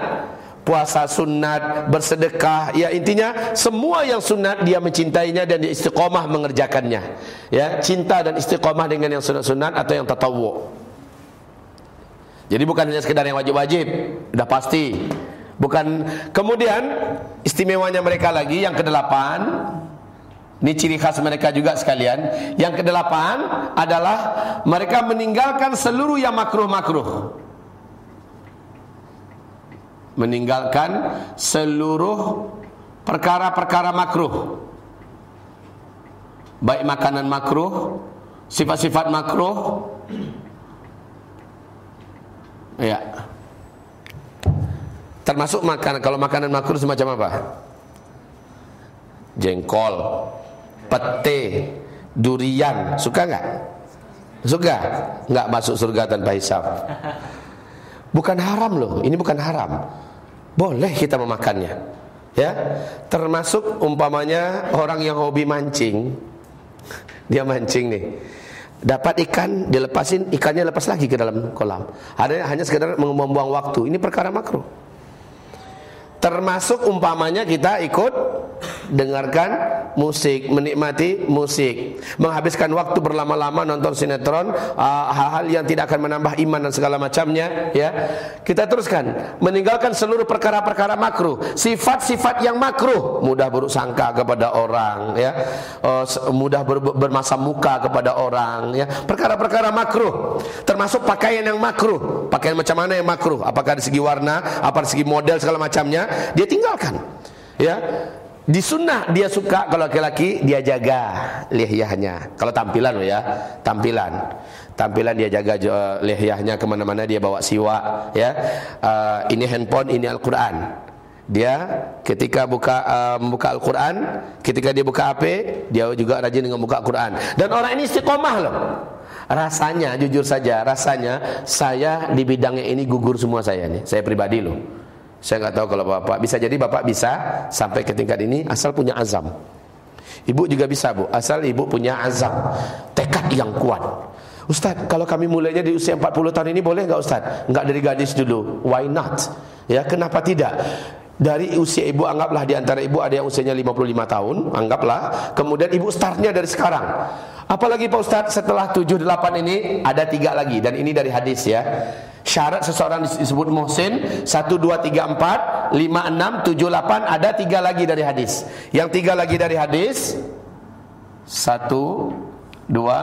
Puasa sunat, bersedekah, ya intinya semua yang sunat dia mencintainya dan dia istiqomah mengerjakannya. Ya, cinta dan istiqomah dengan yang sunat-sunat atau yang tatawwu. Jadi bukan hanya sekedar yang wajib-wajib, sudah pasti. Bukan kemudian istimewanya mereka lagi yang kedelapan. Ini ciri khas mereka juga sekalian. Yang kedelapan adalah mereka meninggalkan seluruh yang makruh-makruh. Meninggalkan seluruh perkara-perkara makruh. Baik makanan makruh, sifat-sifat makruh, Ya. Termasuk makan kalau makanan makruh semacam apa? Jengkol, pete, durian, suka nggak? Suka? Nggak masuk surga tanpa hisab. Bukan haram loh, ini bukan haram. Boleh kita memakannya. Ya, termasuk umpamanya orang yang hobi mancing. Dia mancing nih dapat ikan dilepasin ikannya lepas lagi ke dalam kolam. Ada hanya sekedar membuang waktu. Ini perkara makruh. Termasuk umpamanya kita ikut dengarkan musik, menikmati musik, menghabiskan waktu berlama-lama nonton sinetron, uh, hal-hal uh, yang tidak akan menambah iman dan segala macamnya, ya. Kita teruskan, meninggalkan seluruh perkara-perkara makruh, sifat-sifat yang makruh, mudah buruk sangka kepada orang, ya. Uh, mudah ber bermasa muka kepada orang, ya. Perkara-perkara makruh, termasuk pakaian yang makruh. Pakaian macam mana yang makruh? Apakah dari segi warna, apa dari segi model segala macamnya? Dia tinggalkan. Ya, di sunnah dia suka kalau laki-laki dia jaga lihyahnya. Kalau tampilan loh ya, tampilan. Tampilan dia jaga lihyahnya ke mana-mana dia bawa siwa ya. Uh, ini handphone, ini Al-Quran. Dia ketika buka uh, membuka Al-Quran, ketika dia buka HP, dia juga rajin dengan buka Al-Quran. Dan orang ini istiqomah loh. Rasanya, jujur saja, rasanya saya di bidangnya ini gugur semua saya nih. Saya pribadi loh. Saya nggak tahu kalau bapak bisa jadi bapak bisa sampai ke tingkat ini asal punya azam. Ibu juga bisa bu, asal ibu punya azam, tekad yang kuat. Ustaz, kalau kami mulainya di usia 40 tahun ini boleh nggak Ustaz? Nggak dari gadis dulu. Why not? Ya, kenapa tidak? Dari usia ibu anggaplah di antara ibu ada yang usianya 55 tahun, anggaplah. Kemudian ibu startnya dari sekarang. Apalagi Pak Ustaz setelah 78 ini ada tiga lagi dan ini dari hadis ya. Syarat seseorang disebut muhsin 1 2 3 4 5 6 7 8 ada tiga lagi dari hadis. Yang tiga lagi dari hadis satu dua,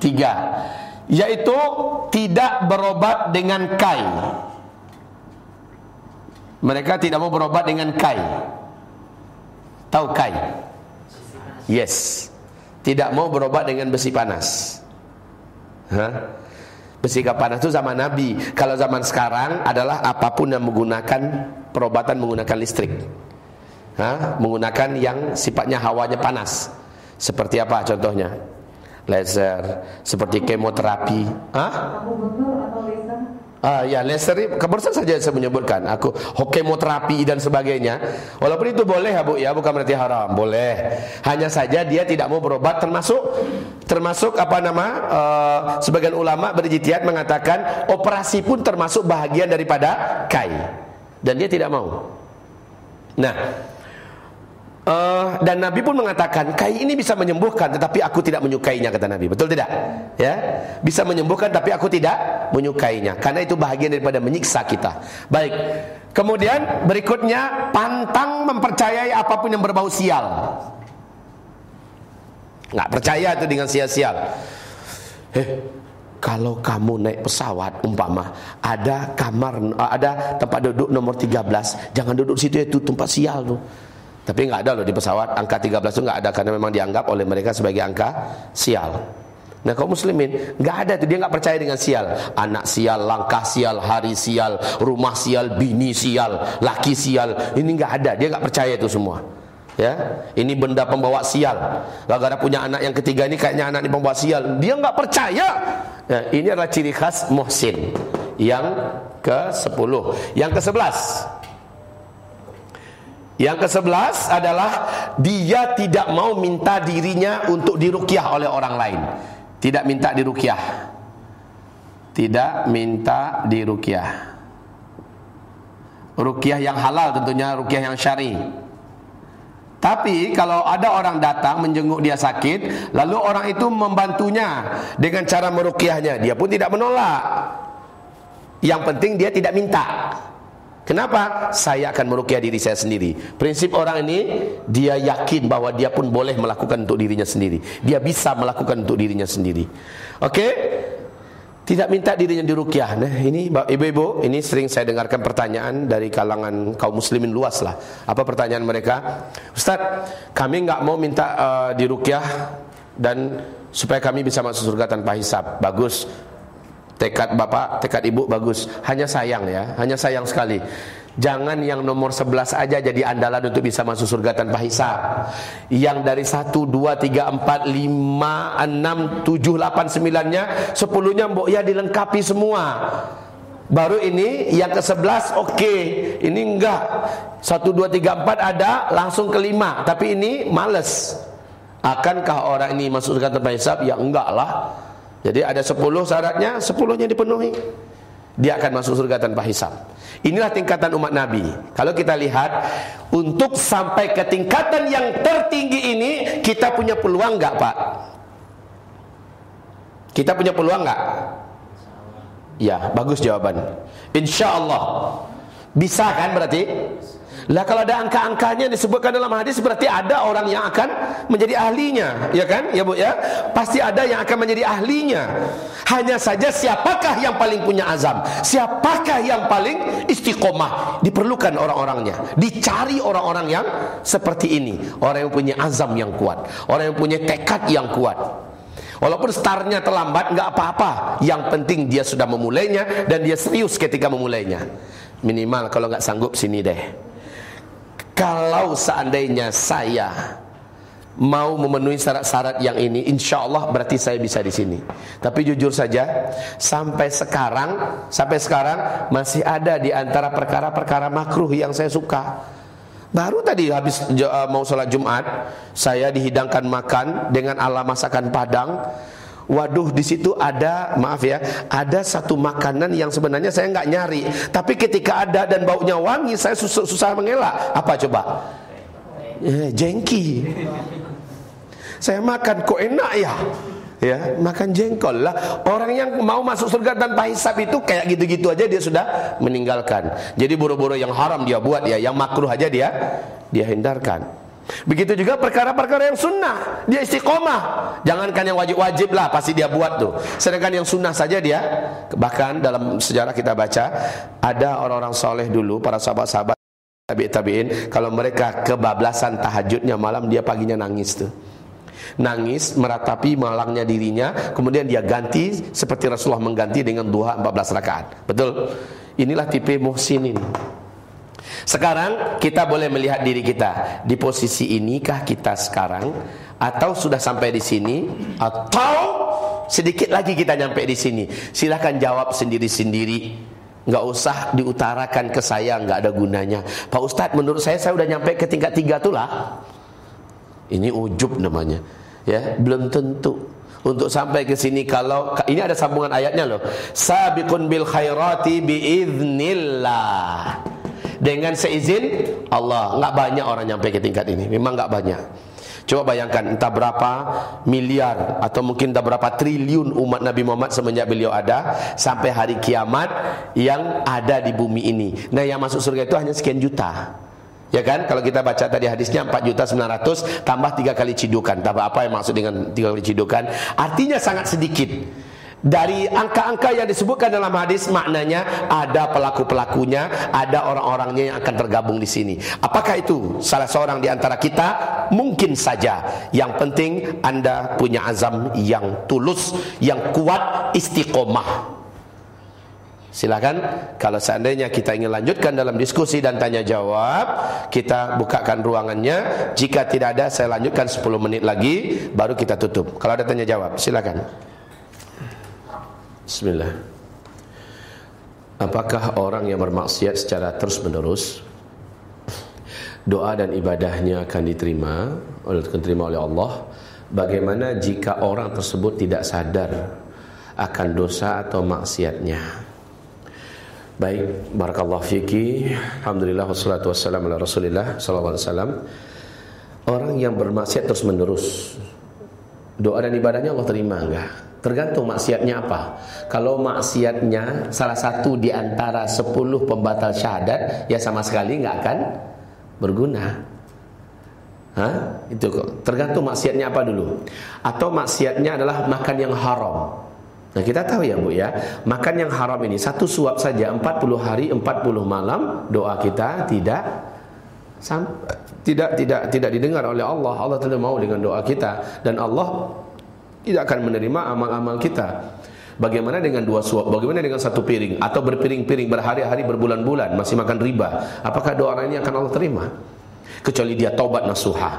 tiga. Yaitu tidak berobat dengan kai. Mereka tidak mau berobat dengan kai. Tahu kai? Yes. Tidak mau berobat dengan besi panas. Hah? Besi panas itu zaman Nabi. Kalau zaman sekarang adalah apa pun yang menggunakan perobatan menggunakan listrik. Hah? Menggunakan yang sifatnya hawanya panas. Seperti apa contohnya? Laser, seperti kemoterapi. Hah? Ah ya laser barusan saja saya menyebutkan aku kemoterapi dan sebagainya. Walaupun itu boleh ya Bu ya, bukan berarti haram, boleh. Hanya saja dia tidak mau berobat termasuk termasuk apa nama uh, sebagian ulama berijtihad mengatakan operasi pun termasuk bahagian daripada kai dan dia tidak mau. Nah, Uh, dan Nabi pun mengatakan kai ini bisa menyembuhkan tetapi aku tidak menyukainya kata Nabi. Betul tidak? Ya? Bisa menyembuhkan tapi aku tidak menyukainya. Karena itu bahagian daripada menyiksa kita. Baik. Kemudian berikutnya pantang mempercayai apa pun yang berbau sial. Nggak percaya itu dengan sial-sial. Eh kalau kamu naik pesawat umpama ada kamar ada tempat duduk nomor 13 jangan duduk situ itu tempat sial tuh tapi nggak ada loh di pesawat angka 13 itu nggak ada karena memang dianggap oleh mereka sebagai angka sial. Nah kaum muslimin nggak ada tuh dia nggak percaya dengan sial. Anak sial, langkah sial, hari sial, rumah sial, bini sial, laki sial. Ini nggak ada. Dia nggak percaya itu semua. Ya, ini benda pembawa sial. Gara-gara punya anak yang ketiga ini kayaknya anak ini pembawa sial. Dia nggak percaya. Ya, ini adalah ciri khas muhsin yang ke 10. Yang ke 11 yang ke-11 adalah dia tidak mau minta dirinya untuk dirukyah oleh orang lain. Tidak minta dirukyah. Tidak minta dirukyah. Rukyah yang halal tentunya rukyah yang syar'i. Tapi kalau ada orang datang menjenguk dia sakit, lalu orang itu membantunya dengan cara merukyahnya, dia pun tidak menolak. Yang penting dia tidak minta. Kenapa? Saya akan merukyah diri saya sendiri. Prinsip orang ini dia yakin bahwa dia pun boleh melakukan untuk dirinya sendiri. Dia bisa melakukan untuk dirinya sendiri. Oke? Okay? Tidak minta dirinya dirukyah. Nah, ini ibu-ibu, ini sering saya dengarkan pertanyaan dari kalangan kaum muslimin luas lah. Apa pertanyaan mereka? Ustaz, kami nggak mau minta uh, dirukyah dan supaya kami bisa masuk surga tanpa hisab. Bagus. Tekad bapak, tekad ibu bagus. Hanya sayang ya, hanya sayang sekali. Jangan yang nomor 11 aja jadi andalan untuk bisa masuk surga tanpa hisab. Yang dari 1, 2, 3, 4, 5, 6, 7, 8, 9-nya 10-nya mbok ya dilengkapi semua. Baru ini yang ke-11 oke. Okay. Ini enggak. 1, 2, 3, 4 ada langsung ke 5. Tapi ini males. Akankah orang ini masuk surga tanpa hisab? Ya enggak lah. Jadi ada 10 syaratnya, 10-nya dipenuhi. Dia akan masuk surga tanpa hisab. Inilah tingkatan umat Nabi. Kalau kita lihat untuk sampai ke tingkatan yang tertinggi ini, kita punya peluang enggak, Pak? Kita punya peluang enggak? Ya, bagus jawaban. Insya Allah. Bisa kan berarti? Lah kalau ada angka-angkanya disebutkan dalam hadis berarti ada orang yang akan menjadi ahlinya, ya kan? Ya Bu ya. Pasti ada yang akan menjadi ahlinya. Hanya saja siapakah yang paling punya azam? Siapakah yang paling istiqomah? Diperlukan orang-orangnya. Dicari orang-orang yang seperti ini, orang yang punya azam yang kuat, orang yang punya tekad yang kuat. Walaupun startnya terlambat nggak apa-apa. Yang penting dia sudah memulainya dan dia serius ketika memulainya. Minimal kalau nggak sanggup sini deh. Kalau seandainya saya mau memenuhi syarat-syarat yang ini, insya Allah berarti saya bisa di sini. Tapi jujur saja, sampai sekarang, sampai sekarang masih ada di antara perkara-perkara makruh yang saya suka. Baru tadi habis uh, mau sholat Jumat, saya dihidangkan makan dengan ala masakan Padang Waduh di situ ada maaf ya, ada satu makanan yang sebenarnya saya nggak nyari, tapi ketika ada dan baunya wangi, saya susah, susah mengelak. Apa coba? Eh, jengki. Saya makan kok enak ya? Ya, makan jengkol lah. Orang yang mau masuk surga tanpa hisab itu kayak gitu-gitu aja dia sudah meninggalkan. Jadi buru-buru yang haram dia buat ya, yang makruh aja dia dia hindarkan. Begitu juga perkara-perkara yang sunnah. Dia istiqomah. Jangankan yang wajib-wajib lah Pasti dia buat tuh. Sedangkan yang sunnah saja dia Bahkan dalam sejarah kita baca Ada orang-orang soleh dulu Para sahabat-sahabat Tabi'in Kalau mereka kebablasan tahajudnya malam Dia paginya nangis tuh. Nangis meratapi malangnya dirinya Kemudian dia ganti Seperti Rasulullah mengganti dengan duha 14 rakaat. Betul? Inilah tipe muhsinin sekarang kita boleh melihat diri kita di posisi inikah kita sekarang atau sudah sampai di sini atau sedikit lagi kita nyampe di sini. Silahkan jawab sendiri-sendiri. Enggak usah diutarakan ke saya, enggak ada gunanya. Pak Ustadz, menurut saya saya sudah nyampe ke tingkat tiga itulah. Ini ujub namanya. Ya, belum tentu untuk sampai ke sini kalau ini ada sambungan ayatnya loh. Sabiqun bil khairati biiznillah dengan seizin Allah. Enggak banyak orang nyampe ke tingkat ini. Memang enggak banyak. Coba bayangkan entah berapa miliar atau mungkin entah berapa triliun umat Nabi Muhammad semenjak beliau ada sampai hari kiamat yang ada di bumi ini. Nah, yang masuk surga itu hanya sekian juta. Ya kan? Kalau kita baca tadi hadisnya 4 juta 900 tambah 3 kali cidukan. Tambah apa yang maksud dengan 3 kali cidukan? Artinya sangat sedikit. Dari angka-angka yang disebutkan dalam hadis maknanya ada pelaku-pelakunya, ada orang-orangnya yang akan tergabung di sini. Apakah itu salah seorang di antara kita? Mungkin saja. Yang penting Anda punya azam yang tulus, yang kuat, istiqomah. Silakan kalau seandainya kita ingin lanjutkan dalam diskusi dan tanya jawab, kita bukakan ruangannya. Jika tidak ada saya lanjutkan 10 menit lagi baru kita tutup. Kalau ada tanya jawab, silakan. Bismillah. Apakah orang yang bermaksiat secara terus menerus Doa dan ibadahnya akan diterima oleh diterima oleh Allah? Bagaimana jika orang tersebut tidak sadar Akan dosa atau maksiatnya? Baik, Barakallah Fiki. Alhamdulillah wassalatu wassalamu ala rasulillah alaihi wasallam. Orang yang bermaksiat terus menerus Doa dan ibadahnya Allah terima enggak? Tergantung maksiatnya apa. Kalau maksiatnya salah satu di antara sepuluh pembatal syahadat, ya sama sekali nggak akan berguna. Hah? Itu kok. Tergantung maksiatnya apa dulu. Atau maksiatnya adalah makan yang haram. Nah kita tahu ya Bu ya, makan yang haram ini satu suap saja 40 hari 40 malam doa kita tidak tidak tidak tidak didengar oleh Allah. Allah tidak mau dengan doa kita dan Allah tidak akan menerima amal-amal kita. Bagaimana dengan dua suap? Bagaimana dengan satu piring? Atau berpiring-piring berhari-hari berbulan-bulan masih makan riba? Apakah doa ini akan Allah terima? Kecuali dia taubat nasuha.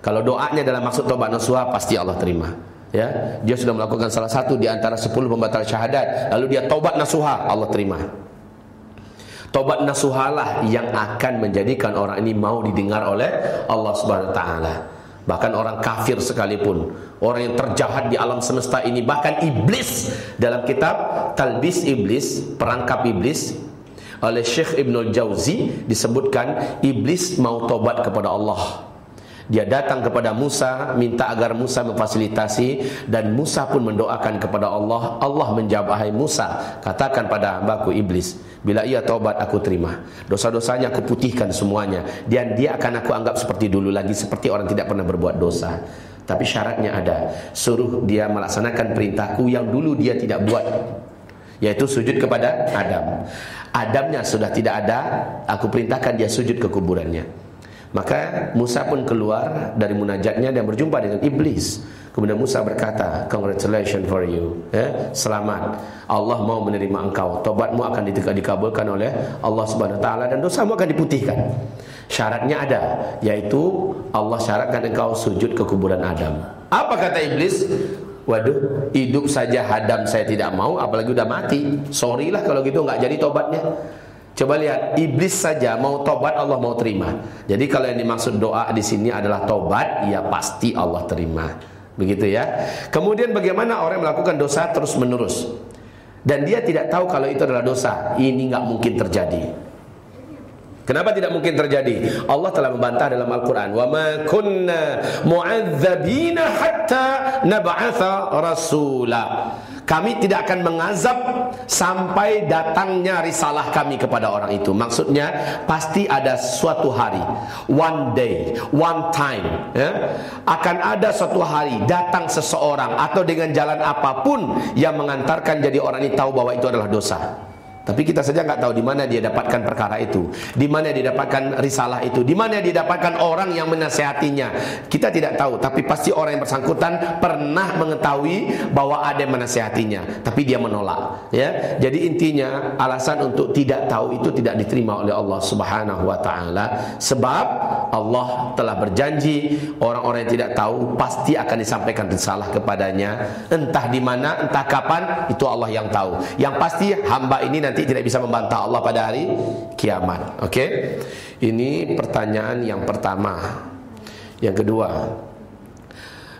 Kalau doanya dalam maksud taubat nasuha pasti Allah terima. Ya, dia sudah melakukan salah satu di antara sepuluh pembatal syahadat, lalu dia taubat nasuha, Allah terima. Taubat nasuhalah yang akan menjadikan orang ini mau didengar oleh Allah Subhanahu wa taala. Bahkan orang kafir sekalipun Orang yang terjahat di alam semesta ini Bahkan iblis Dalam kitab Talbis Iblis Perangkap Iblis Oleh Syekh Ibn Jauzi Disebutkan Iblis mau tobat kepada Allah dia datang kepada Musa minta agar Musa memfasilitasi dan Musa pun mendoakan kepada Allah. Allah menjawab, "Hai Musa, katakan pada hambaku iblis, bila ia taubat aku terima. Dosa-dosanya aku putihkan semuanya dan dia akan aku anggap seperti dulu lagi seperti orang tidak pernah berbuat dosa." Tapi syaratnya ada, suruh dia melaksanakan perintahku yang dulu dia tidak buat yaitu sujud kepada Adam. Adamnya sudah tidak ada, aku perintahkan dia sujud ke kuburannya. Maka Musa pun keluar dari munajatnya dan berjumpa dengan iblis. Kemudian Musa berkata, "Congratulations for you." Ya, selamat. Allah mau menerima engkau. Tobatmu akan dikabulkan oleh Allah Subhanahu wa taala dan dosamu akan diputihkan. Syaratnya ada, yaitu Allah syaratkan engkau sujud ke kuburan Adam. Apa kata iblis? Waduh, hidup saja Adam saya tidak mau, apalagi udah mati. Sorry lah kalau gitu nggak jadi tobatnya. Coba lihat, iblis saja mau tobat Allah mau terima. Jadi kalau yang dimaksud doa di sini adalah tobat, ya pasti Allah terima. Begitu ya. Kemudian bagaimana orang melakukan dosa terus menerus dan dia tidak tahu kalau itu adalah dosa. Ini nggak mungkin terjadi. Kenapa tidak mungkin terjadi? Allah telah membantah dalam Al-Quran. Wa ma kunna mu'adzabina hatta nab'atha rasula. Kami tidak akan mengazab sampai datangnya risalah kami kepada orang itu. Maksudnya pasti ada suatu hari, one day, one time, ya, akan ada suatu hari datang seseorang atau dengan jalan apa pun yang mengantarkan jadi orang ini tahu bahwa itu adalah dosa. Tapi kita saja nggak tahu di mana dia dapatkan perkara itu, di mana dia dapatkan risalah itu, di mana dia dapatkan orang yang menasehatinya. Kita tidak tahu, tapi pasti orang yang bersangkutan pernah mengetahui bahwa ada yang menasehatinya, tapi dia menolak. Ya, jadi intinya alasan untuk tidak tahu itu tidak diterima oleh Allah Subhanahu Wa Taala, sebab Allah telah berjanji orang-orang yang tidak tahu pasti akan disampaikan risalah kepadanya, entah di mana, entah kapan, itu Allah yang tahu. Yang pasti hamba ini nanti tidak bisa membantah Allah pada hari kiamat. Oke. Okay? Ini pertanyaan yang pertama. Yang kedua,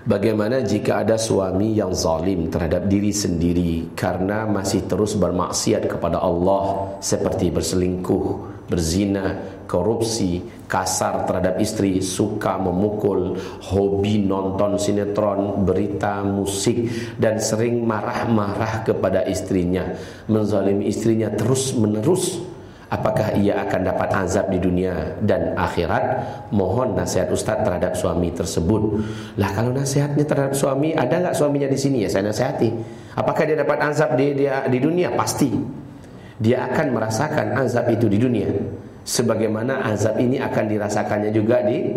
Bagaimana jika ada suami yang zalim terhadap diri sendiri karena masih terus bermaksiat kepada Allah seperti berselingkuh, berzina, korupsi, kasar terhadap istri, suka memukul, hobi nonton sinetron, berita, musik dan sering marah-marah kepada istrinya, menzalimi istrinya terus-menerus apakah ia akan dapat azab di dunia dan akhirat? Mohon nasihat ustaz terhadap suami tersebut. Lah kalau nasihatnya terhadap suami ada nggak suaminya di sini? Ya saya nasihati. Apakah dia dapat azab di dia di dunia? Pasti dia akan merasakan azab itu di dunia sebagaimana azab ini akan dirasakannya juga di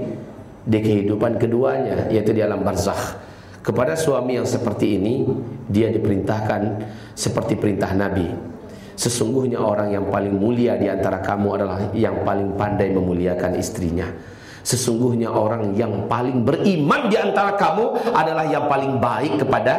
di kehidupan keduanya yaitu di alam barzakh kepada suami yang seperti ini dia diperintahkan seperti perintah Nabi Sesungguhnya orang yang paling mulia di antara kamu adalah yang paling pandai memuliakan istrinya. Sesungguhnya orang yang paling beriman di antara kamu adalah yang paling baik kepada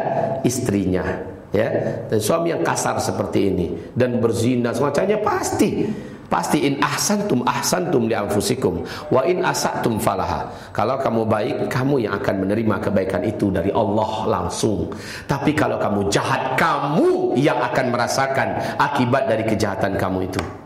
istrinya. Ya, dan suami yang kasar seperti ini dan berzina semacamnya pasti Pasti in ahsantum ahsantum li anfusikum wa in asatum falaha. Kalau kamu baik, kamu yang akan menerima kebaikan itu dari Allah langsung. Tapi kalau kamu jahat, kamu yang akan merasakan akibat dari kejahatan kamu itu.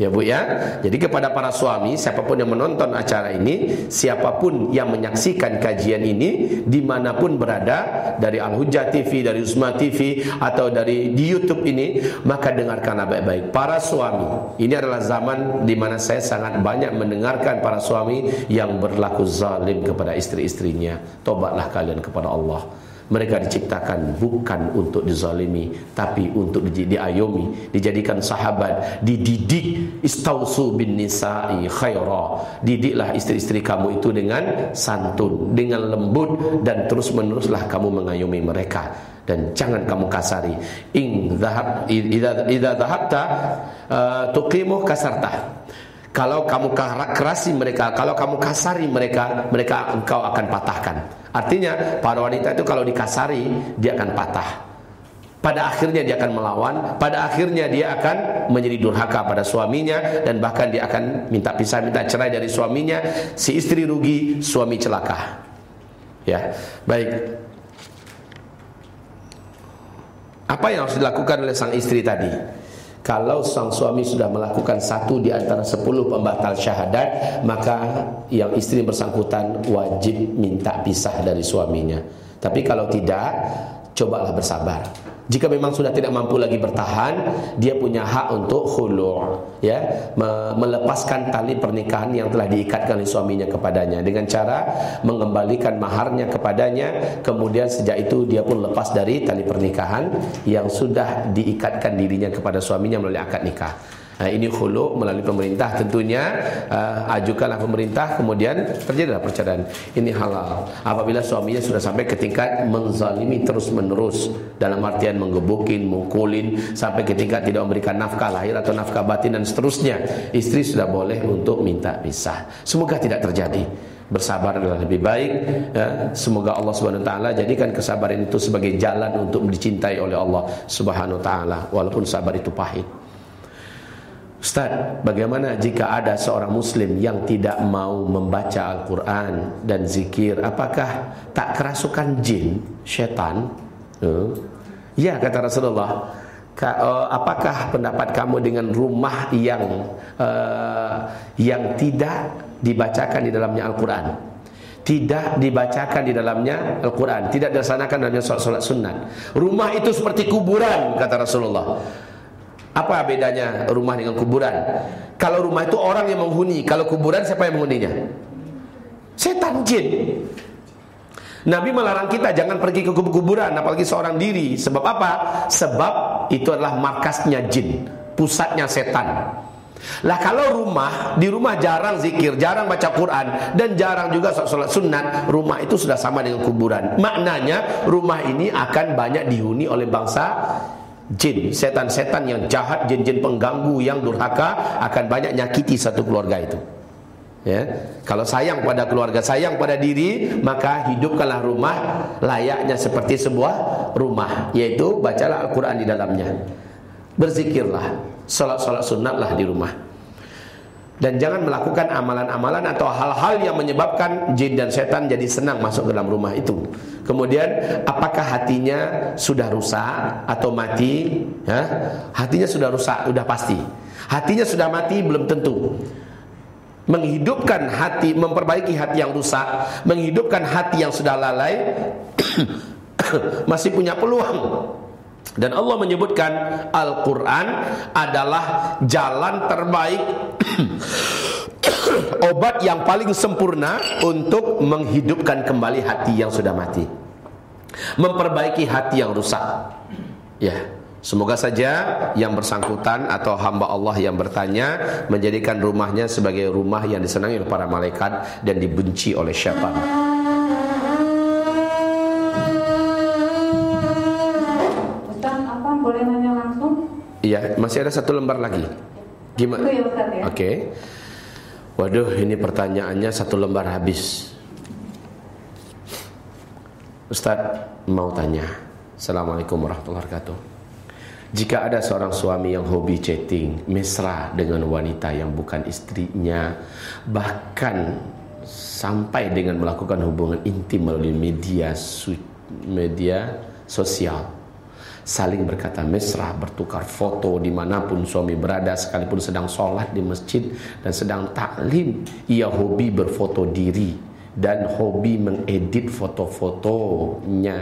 Ya Bu ya. Jadi kepada para suami, siapa pun yang menonton acara ini, siapa pun yang menyaksikan kajian ini di mana pun berada dari Al Hujjah TV, dari Usma TV atau dari di YouTube ini, maka dengarkanlah baik-baik. Para suami, ini adalah zaman di mana saya sangat banyak mendengarkan para suami yang berlaku zalim kepada istri-istrinya. Tobatlah kalian kepada Allah. Mereka diciptakan bukan untuk dizalimi tapi untuk di, diayomi, dijadikan sahabat, dididik. Istausu bin nisa'i khaira. Didiklah istri-istri kamu itu dengan santun, dengan lembut dan terus-meneruslah kamu mengayomi mereka dan jangan kamu kasari. In dhahab idza idza dhahabta uh, tuqimu kasarta. Kalau kamu kerasi mereka, kalau kamu kasari mereka, mereka engkau akan patahkan. Artinya para wanita itu kalau dikasari dia akan patah. Pada akhirnya dia akan melawan, pada akhirnya dia akan menjadi durhaka pada suaminya dan bahkan dia akan minta pisah, minta cerai dari suaminya. Si istri rugi, suami celaka. Ya, baik. Apa yang harus dilakukan oleh sang istri tadi? Kalau sang suami sudah melakukan satu di antara sepuluh pembatal syahadat Maka yang istri bersangkutan wajib minta pisah dari suaminya. Tapi kalau tidak, cobalah bersabar jika memang sudah tidak mampu lagi bertahan, dia punya hak untuk khulu' ya, melepaskan tali pernikahan yang telah diikatkan oleh suaminya kepadanya dengan cara mengembalikan maharnya kepadanya, kemudian sejak itu dia pun lepas dari tali pernikahan yang sudah diikatkan dirinya kepada suaminya melalui akad nikah. Ini khulu melalui pemerintah tentunya uh, ajukanlah pemerintah kemudian terjadilah perceraian. Ini halal. Apabila suaminya sudah sampai ke tingkat menzalimi terus menerus dalam artian menggebukin, mukulin sampai ke tingkat tidak memberikan nafkah lahir atau nafkah batin dan seterusnya, istri sudah boleh untuk minta pisah. Semoga tidak terjadi bersabar adalah lebih baik ya. semoga Allah Subhanahu wa taala jadikan kesabaran itu sebagai jalan untuk dicintai oleh Allah Subhanahu wa taala walaupun sabar itu pahit Ustaz, bagaimana jika ada seorang muslim yang tidak mau membaca Al-Quran dan zikir Apakah tak kerasukan jin, syaitan? Uh. Ya, kata Rasulullah eh, Apakah pendapat kamu dengan rumah yang uh, yang tidak dibacakan di dalamnya Al-Quran? tidak dibacakan di dalamnya Al-Quran tidak dilaksanakan dalamnya sholat, sunat rumah itu seperti kuburan kata Rasulullah apa bedanya rumah dengan kuburan? Kalau rumah itu orang yang menghuni kalau kuburan siapa yang menghuninya? Setan jin. Nabi melarang kita jangan pergi ke kuburan apalagi seorang diri. Sebab apa? Sebab itu adalah markasnya jin pusatnya setan. Lah kalau rumah di rumah jarang zikir, jarang baca Quran dan jarang juga sholat sunat, rumah itu sudah sama dengan kuburan. Maknanya rumah ini akan banyak dihuni oleh bangsa jin, setan-setan yang jahat, jin-jin pengganggu yang durhaka akan banyak nyakiti satu keluarga itu. Ya, kalau sayang pada keluarga, sayang pada diri, maka hidupkanlah rumah layaknya seperti sebuah rumah, yaitu bacalah Al-Quran di dalamnya. Berzikirlah, Salat-salat sunatlah di rumah dan jangan melakukan amalan-amalan atau hal-hal yang menyebabkan jin dan setan jadi senang masuk ke dalam rumah itu. Kemudian apakah hatinya sudah rusak atau mati? Ya? Hatinya sudah rusak, sudah pasti. Hatinya sudah mati belum tentu. Menghidupkan hati, memperbaiki hati yang rusak, menghidupkan hati yang sudah lalai masih punya peluang dan Allah menyebutkan Al-Quran adalah jalan terbaik Obat yang paling sempurna untuk menghidupkan kembali hati yang sudah mati. Memperbaiki hati yang rusak. Ya Semoga saja yang bersangkutan atau hamba Allah yang bertanya Menjadikan rumahnya sebagai rumah yang disenangi oleh para malaikat Dan dibenci oleh syaitan Iya, masih ada satu lembar lagi. Gimana? ya, ya. Oke. Okay. Waduh, ini pertanyaannya satu lembar habis. Ustadz mau tanya. Assalamualaikum warahmatullahi wabarakatuh. Jika ada seorang suami yang hobi chatting, mesra dengan wanita yang bukan istrinya, bahkan sampai dengan melakukan hubungan intim melalui media media sosial, saling berkata mesra, bertukar foto di mana pun suami berada, sekalipun sedang sholat di masjid dan sedang taklim, ia hobi berfoto diri dan hobi mengedit foto-fotonya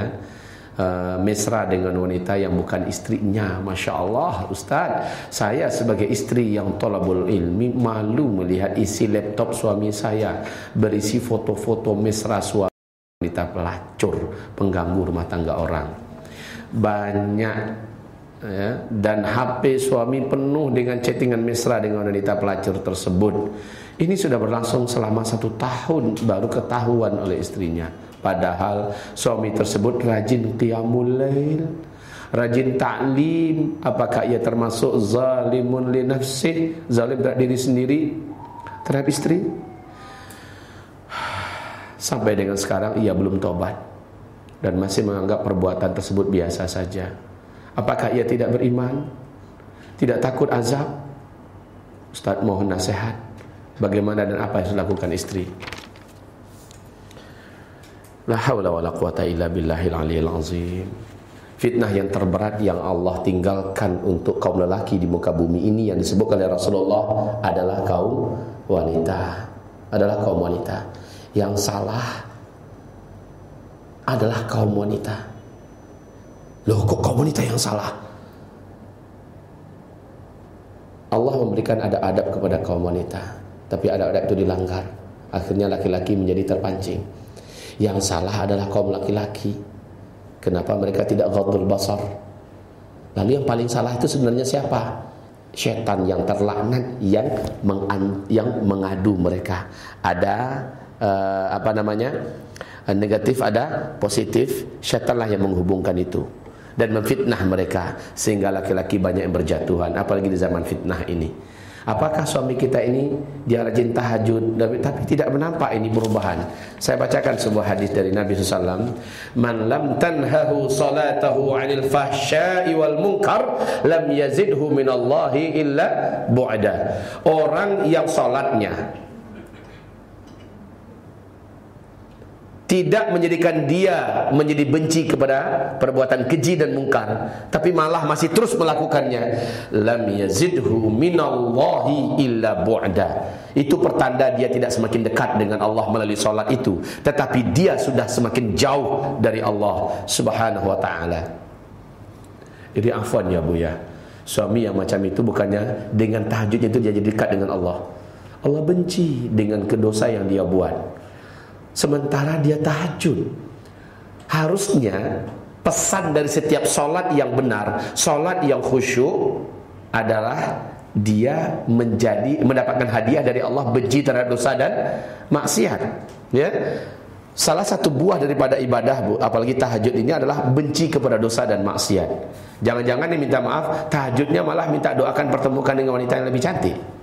uh, mesra dengan wanita yang bukan istrinya. Masya Allah, Ustaz, saya sebagai istri yang tolabul ilmi malu melihat isi laptop suami saya berisi foto-foto mesra suami. Wanita pelacur, pengganggu rumah tangga orang banyak ya, dan HP suami penuh dengan chattingan mesra dengan wanita pelacur tersebut. Ini sudah berlangsung selama satu tahun baru ketahuan oleh istrinya. Padahal suami tersebut rajin qiyamul lail, rajin taklim. Apakah ia termasuk zalimun li nafsih, zalim terhadap diri sendiri terhadap istri? Sampai dengan sekarang ia belum tobat dan masih menganggap perbuatan tersebut biasa saja. Apakah ia tidak beriman? Tidak takut azab? Ustaz mohon nasihat. Bagaimana dan apa yang dilakukan istri? La haula wala quwata illa billahil aliyil azim. Fitnah yang terberat yang Allah tinggalkan untuk kaum lelaki di muka bumi ini yang disebut oleh Rasulullah adalah kaum wanita. Adalah kaum wanita yang salah adalah kaum wanita. Loh kok kaum wanita yang salah? Allah memberikan ada adab kepada kaum wanita, tapi ada adab itu dilanggar. Akhirnya laki-laki menjadi terpancing. Yang salah adalah kaum laki-laki. Kenapa mereka tidak ghadul basar? Lalu yang paling salah itu sebenarnya siapa? Setan yang terlaknat yang mengadu mereka. Ada uh, apa namanya? Negatif ada positif syaitanlah yang menghubungkan itu. Dan memfitnah mereka sehingga laki-laki banyak yang berjatuhan apalagi di zaman fitnah ini. Apakah suami kita ini dia rajin tahajud tapi tidak menampak ini perubahan? Saya bacakan sebuah hadis dari Nabi SAW man lam tanhahu salatahu anil fahsyai wal munkar lam yazidhu minallahi illa bu'da orang yang salatnya tidak menjadikan dia menjadi benci kepada perbuatan keji dan mungkar tapi malah masih terus melakukannya. Lam yazidhu minallahi illa bu'da. Itu pertanda dia tidak semakin dekat dengan Allah melalui solat itu tetapi dia sudah semakin jauh dari Allah subhanahu wa ta'ala. Jadi afwan ya Bu ya suami yang macam itu bukannya dengan tahajudnya itu dia jadi dekat dengan Allah. Allah benci dengan kedosa yang dia buat sementara dia tahajud. Harusnya pesan dari setiap solat yang benar, solat yang khusyuk adalah dia menjadi mendapatkan hadiah dari Allah benci terhadap dosa dan maksiat. Ya. Salah satu buah daripada ibadah bu, apalagi tahajud ini adalah benci kepada dosa dan maksiat. Jangan-jangan dia minta maaf, tahajudnya malah minta doakan pertemukan dengan wanita yang lebih cantik.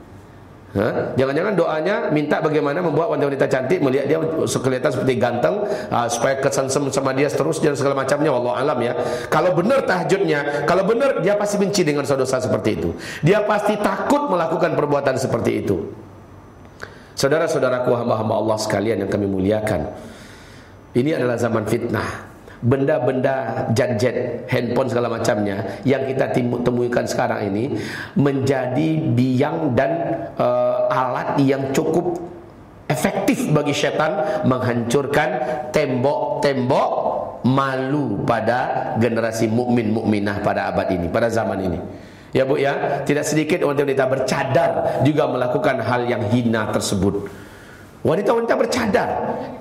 Jangan-jangan doanya minta bagaimana membuat wanita-wanita cantik melihat dia kelihatan seperti ganteng uh, supaya kesan sama dia terus dan segala macamnya wallah alam ya. Kalau benar tahajudnya, kalau benar dia pasti benci dengan dosa seperti itu. Dia pasti takut melakukan perbuatan seperti itu. Saudara-saudaraku hamba-hamba Allah sekalian yang kami muliakan. Ini adalah zaman fitnah benda-benda gadget, handphone segala macamnya yang kita temukan sekarang ini menjadi biang dan uh, alat yang cukup efektif bagi setan menghancurkan tembok-tembok malu pada generasi mukmin mukminah pada abad ini, pada zaman ini. Ya Bu ya, tidak sedikit wanita-wanita bercadar juga melakukan hal yang hina tersebut. Wanita-wanita bercadar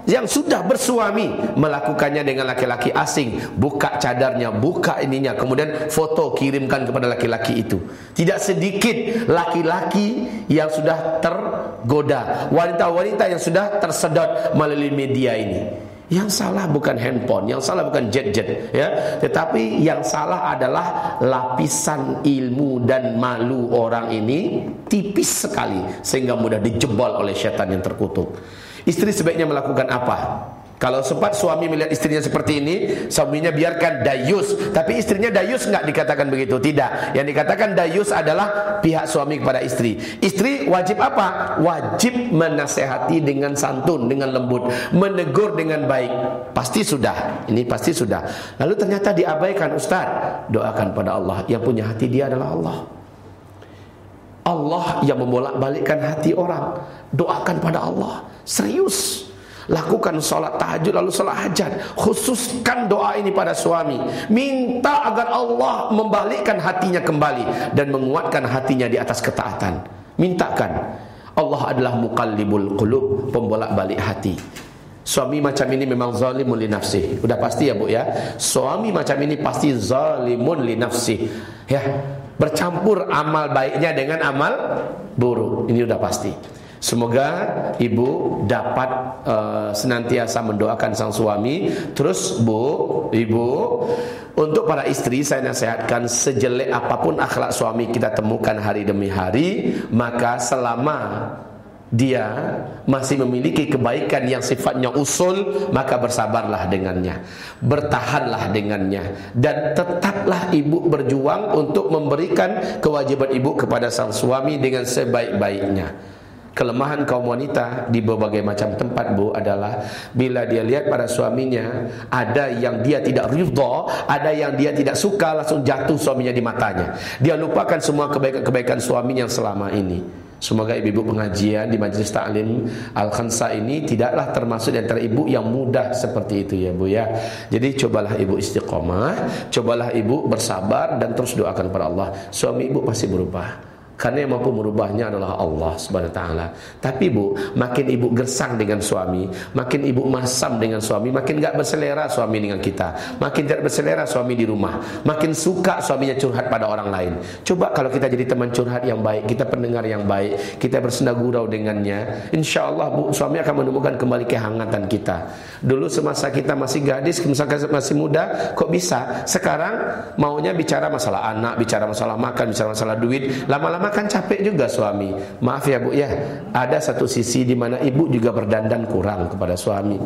yang sudah bersuami melakukannya dengan laki-laki asing, buka cadarnya, buka ininya, kemudian foto kirimkan kepada laki-laki itu. Tidak sedikit laki-laki yang sudah tergoda, wanita-wanita yang sudah tersedot melalui media ini. Yang salah bukan handphone, yang salah bukan jet-jet, ya. Tetapi yang salah adalah lapisan ilmu dan malu orang ini tipis sekali sehingga mudah dijebol oleh setan yang terkutuk. Istri sebaiknya melakukan apa? Kalau sempat suami melihat istrinya seperti ini, suaminya biarkan dayus. Tapi istrinya dayus enggak dikatakan begitu, tidak. Yang dikatakan dayus adalah pihak suami kepada istri. Istri wajib apa? Wajib menasehati dengan santun, dengan lembut, menegur dengan baik. Pasti sudah. Ini pasti sudah. Lalu ternyata diabaikan Ustaz. Doakan pada Allah. Yang punya hati dia adalah Allah. Allah yang membolak-balikkan hati orang. Doakan pada Allah. Serius. Lakukan sholat tahajud lalu sholat hajat. Khususkan doa ini pada suami. Minta agar Allah membalikkan hatinya kembali Dan menguatkan hatinya di atas ketaatan. Mintakan. Allah adalah muqallibul qulub Pembolak balik hati. Suami macam ini memang zalimun li nafsi Udah pasti ya bu ya? Suami macam ini pasti zalimun li nafsi Ya Bercampur amal baiknya dengan amal buruk. Ini udah pasti Semoga ibu dapat uh, senantiasa mendoakan sang suami. Terus bu, ibu, untuk para istri saya nasihatkan sejelek apa pun akhlak suami kita temukan hari demi hari, maka selama dia masih memiliki kebaikan yang sifatnya usul maka bersabarlah dengannya bertahanlah dengannya dan tetaplah ibu berjuang untuk memberikan kewajiban ibu kepada sang suami dengan sebaik-baiknya kelemahan kaum wanita di berbagai macam tempat bu adalah bila dia lihat pada suaminya ada yang dia tidak ridha, ada yang dia tidak suka langsung jatuh suaminya di matanya. Dia lupakan semua kebaikan-kebaikan suaminya selama ini. Semoga ibu-ibu pengajian di Majlis Ta'lim Al-Khansa ini tidaklah termasuk di antara ibu yang mudah seperti itu ya Bu ya. Jadi cobalah ibu istiqomah, cobalah ibu bersabar dan terus doakan pada Allah. Suami ibu pasti berubah. Karena yang mampu merubahnya adalah Allah Subhanahu wa taala. Tapi Bu, makin Ibu gersang dengan suami, makin Ibu masam dengan suami, makin enggak berselera suami dengan kita. Makin tidak berselera suami di rumah, makin suka suaminya curhat pada orang lain. Coba kalau kita jadi teman curhat yang baik, kita pendengar yang baik, kita bersenda gurau dengannya, insya Allah Bu, suami akan menemukan kembali kehangatan kita. Dulu semasa kita masih gadis, misalkan masih muda, kok bisa? Sekarang maunya bicara masalah anak, bicara masalah makan, bicara masalah duit, lama-lama lama-lama kan capek juga suami. Maaf ya Bu ya, ada satu sisi di mana ibu juga berdandan kurang kepada suami.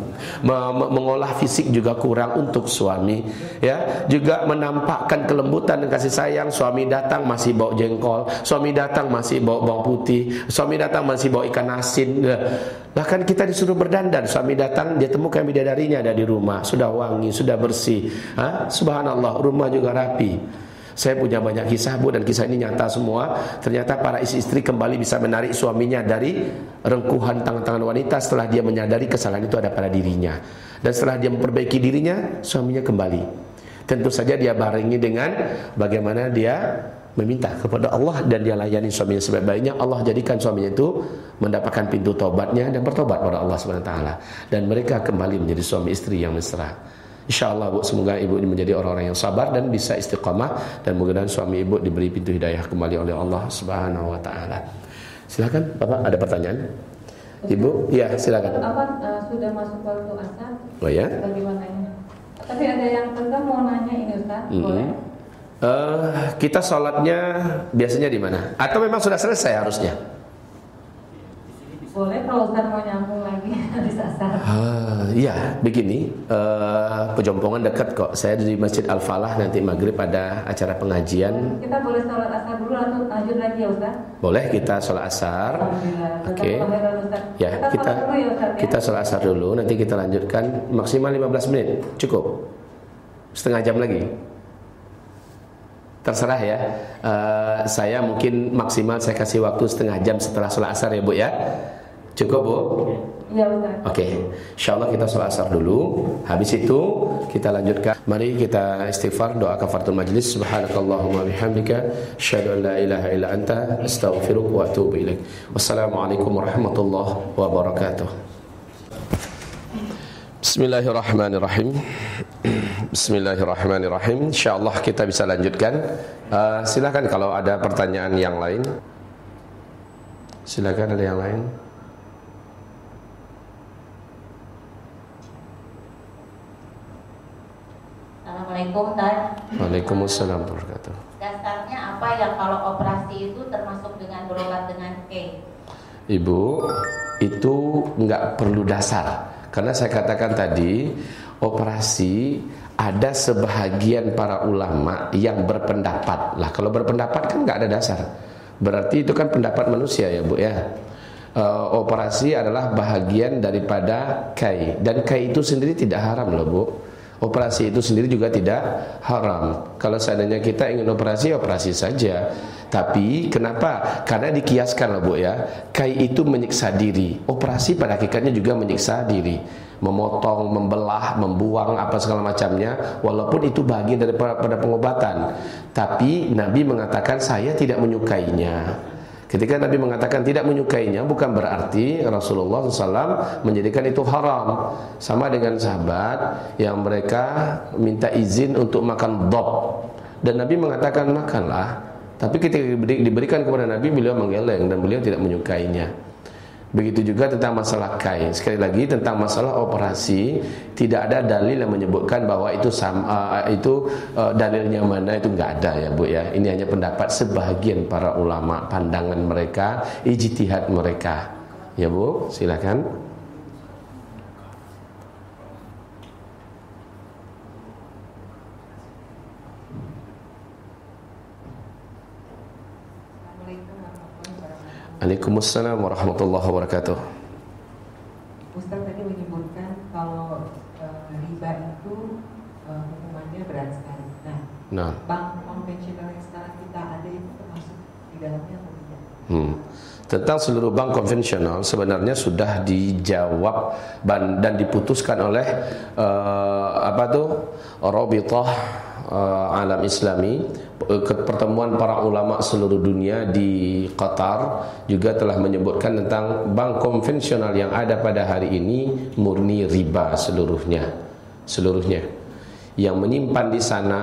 Mengolah fisik juga kurang untuk suami, ya. Juga menampakkan kelembutan dan kasih sayang. Suami datang masih bawa jengkol, suami datang masih bawa bawang putih, suami datang masih bawa ikan asin. Bahkan kita disuruh berdandan, suami datang dia temukan bidadarinya ada di rumah, sudah wangi, sudah bersih. Ha? Subhanallah, rumah juga rapi. Saya punya banyak kisah bu dan kisah ini nyata semua. Ternyata para istri-istri kembali bisa menarik suaminya dari rengkuhan tangan-tangan wanita setelah dia menyadari kesalahan itu ada pada dirinya. Dan setelah dia memperbaiki dirinya, suaminya kembali. Tentu saja dia barengi dengan bagaimana dia meminta kepada Allah dan dia layani suaminya sebaik-baiknya Allah jadikan suaminya itu mendapatkan pintu taubatnya dan bertobat kepada Allah Subhanahu wa taala dan mereka kembali menjadi suami istri yang mesra. InsyaAllah bu, semoga ibu ini menjadi orang-orang yang sabar dan bisa istiqamah dan mudah-mudahan suami ibu diberi pintu hidayah kembali oleh Allah Subhanahu Wa Taala. Silakan, Bapak ada pertanyaan? Ibu, ya silakan. Apa uh, sudah masuk waktu asar? Oh ya? Bagaimana ini? Tapi ada yang tetap mau nanya ini Ustaz, mm -hmm. boleh? Uh, kita sholatnya biasanya di mana? Atau memang sudah selesai harusnya? Boleh kalau Ustaz mau nyambung lagi di asar. Uh, iya, begini, uh, pejompongan dekat kok. Saya di Masjid Al Falah nanti maghrib ada acara pengajian. Kita boleh sholat asar dulu atau lanjut lagi ya Ustaz? Boleh kita sholat asar. Oke. Okay. Ya, kita kita, ya, Ustaz, ya? kita sholat asar dulu. Nanti kita lanjutkan maksimal 15 menit. Cukup. Setengah jam lagi terserah ya. Uh, saya mungkin maksimal saya kasih waktu setengah jam setelah sholat asar ya bu ya. Cukup Bu? Ya Oke, okay. insya Allah kita sholat asar dulu. Habis itu kita lanjutkan. Mari kita istighfar doa kafaratul majlis. Subhanakallahumma bihamdika, asyhadu an la ilaha illa anta, astaghfiruka wa atubu ilaik. Wassalamualaikum warahmatullahi wabarakatuh. Bismillahirrahmanirrahim. Bismillahirrahmanirrahim. Insyaallah kita bisa lanjutkan. Uh, silakan kalau ada pertanyaan yang lain. Silakan ada yang lain. Assalamualaikum Tan. Waalaikumsalam warahmatullahi Dasarnya apa yang kalau operasi itu termasuk dengan berobat dengan K? Ibu, itu nggak perlu dasar. Karena saya katakan tadi, operasi ada sebahagian para ulama yang berpendapat. Lah kalau berpendapat kan nggak ada dasar. Berarti itu kan pendapat manusia ya Bu ya. E, operasi adalah bahagian daripada kai dan kai itu sendiri tidak haram loh Bu. Operasi itu sendiri juga tidak haram. Kalau seandainya kita ingin operasi, operasi saja. Tapi kenapa? Karena dikiaskan loh Bu ya. Kai itu menyiksa diri. Operasi pada hakikatnya juga menyiksa diri. Memotong, membelah, membuang apa segala macamnya. Walaupun itu bagian daripada pengobatan. Tapi Nabi mengatakan saya tidak menyukainya. Ketika Nabi mengatakan tidak menyukainya bukan berarti Rasulullah SAW menjadikan itu haram. Sama dengan sahabat yang mereka minta izin untuk makan dob. Dan Nabi mengatakan makanlah. Tapi ketika diberikan kepada Nabi beliau menggeleng dan beliau tidak menyukainya. Begitu juga tentang masalah kai. Sekali lagi tentang masalah operasi, tidak ada dalil yang menyebutkan bahwa itu sama, uh, itu uh, dalilnya mana itu enggak ada ya Bu ya. Ini hanya pendapat sebagian para ulama, pandangan mereka, ijtihad mereka. Ya Bu, silakan. Waalaikumsalam warahmatullahi wabarakatuh. Ustaz tadi menyebutkan kalau uh, riba itu uh, hukumannya berat sekali. Nah, nah, bank konvensional yang sekarang kita ada itu termasuk di dalamnya atau tidak? Hmm. Tentang seluruh bank konvensional sebenarnya sudah dijawab dan diputuskan oleh uh, apa tuh? Robitoh uh, Alam Islami. Pertemuan para ulama seluruh dunia di Qatar juga telah menyebutkan tentang bank konvensional yang ada pada hari ini murni riba seluruhnya. Seluruhnya yang menyimpan di sana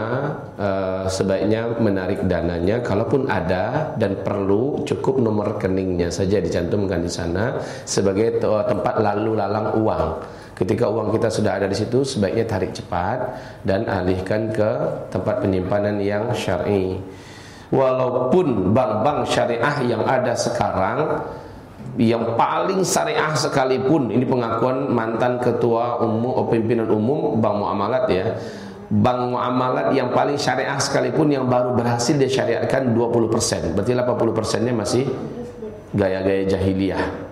uh, sebaiknya menarik dananya kalaupun ada dan perlu cukup nomor rekeningnya saja dicantumkan di sana sebagai tempat lalu lalang uang Ketika uang kita sudah ada di situ, sebaiknya tarik cepat dan alihkan ke tempat penyimpanan yang syar'i. Walaupun bank-bank syariah yang ada sekarang yang paling syariah sekalipun ini pengakuan mantan ketua umum pimpinan umum Bank Muamalat ya Bank Muamalat yang paling syariah sekalipun yang baru berhasil disyariatkan 20% berarti 80% nya masih gaya-gaya jahiliyah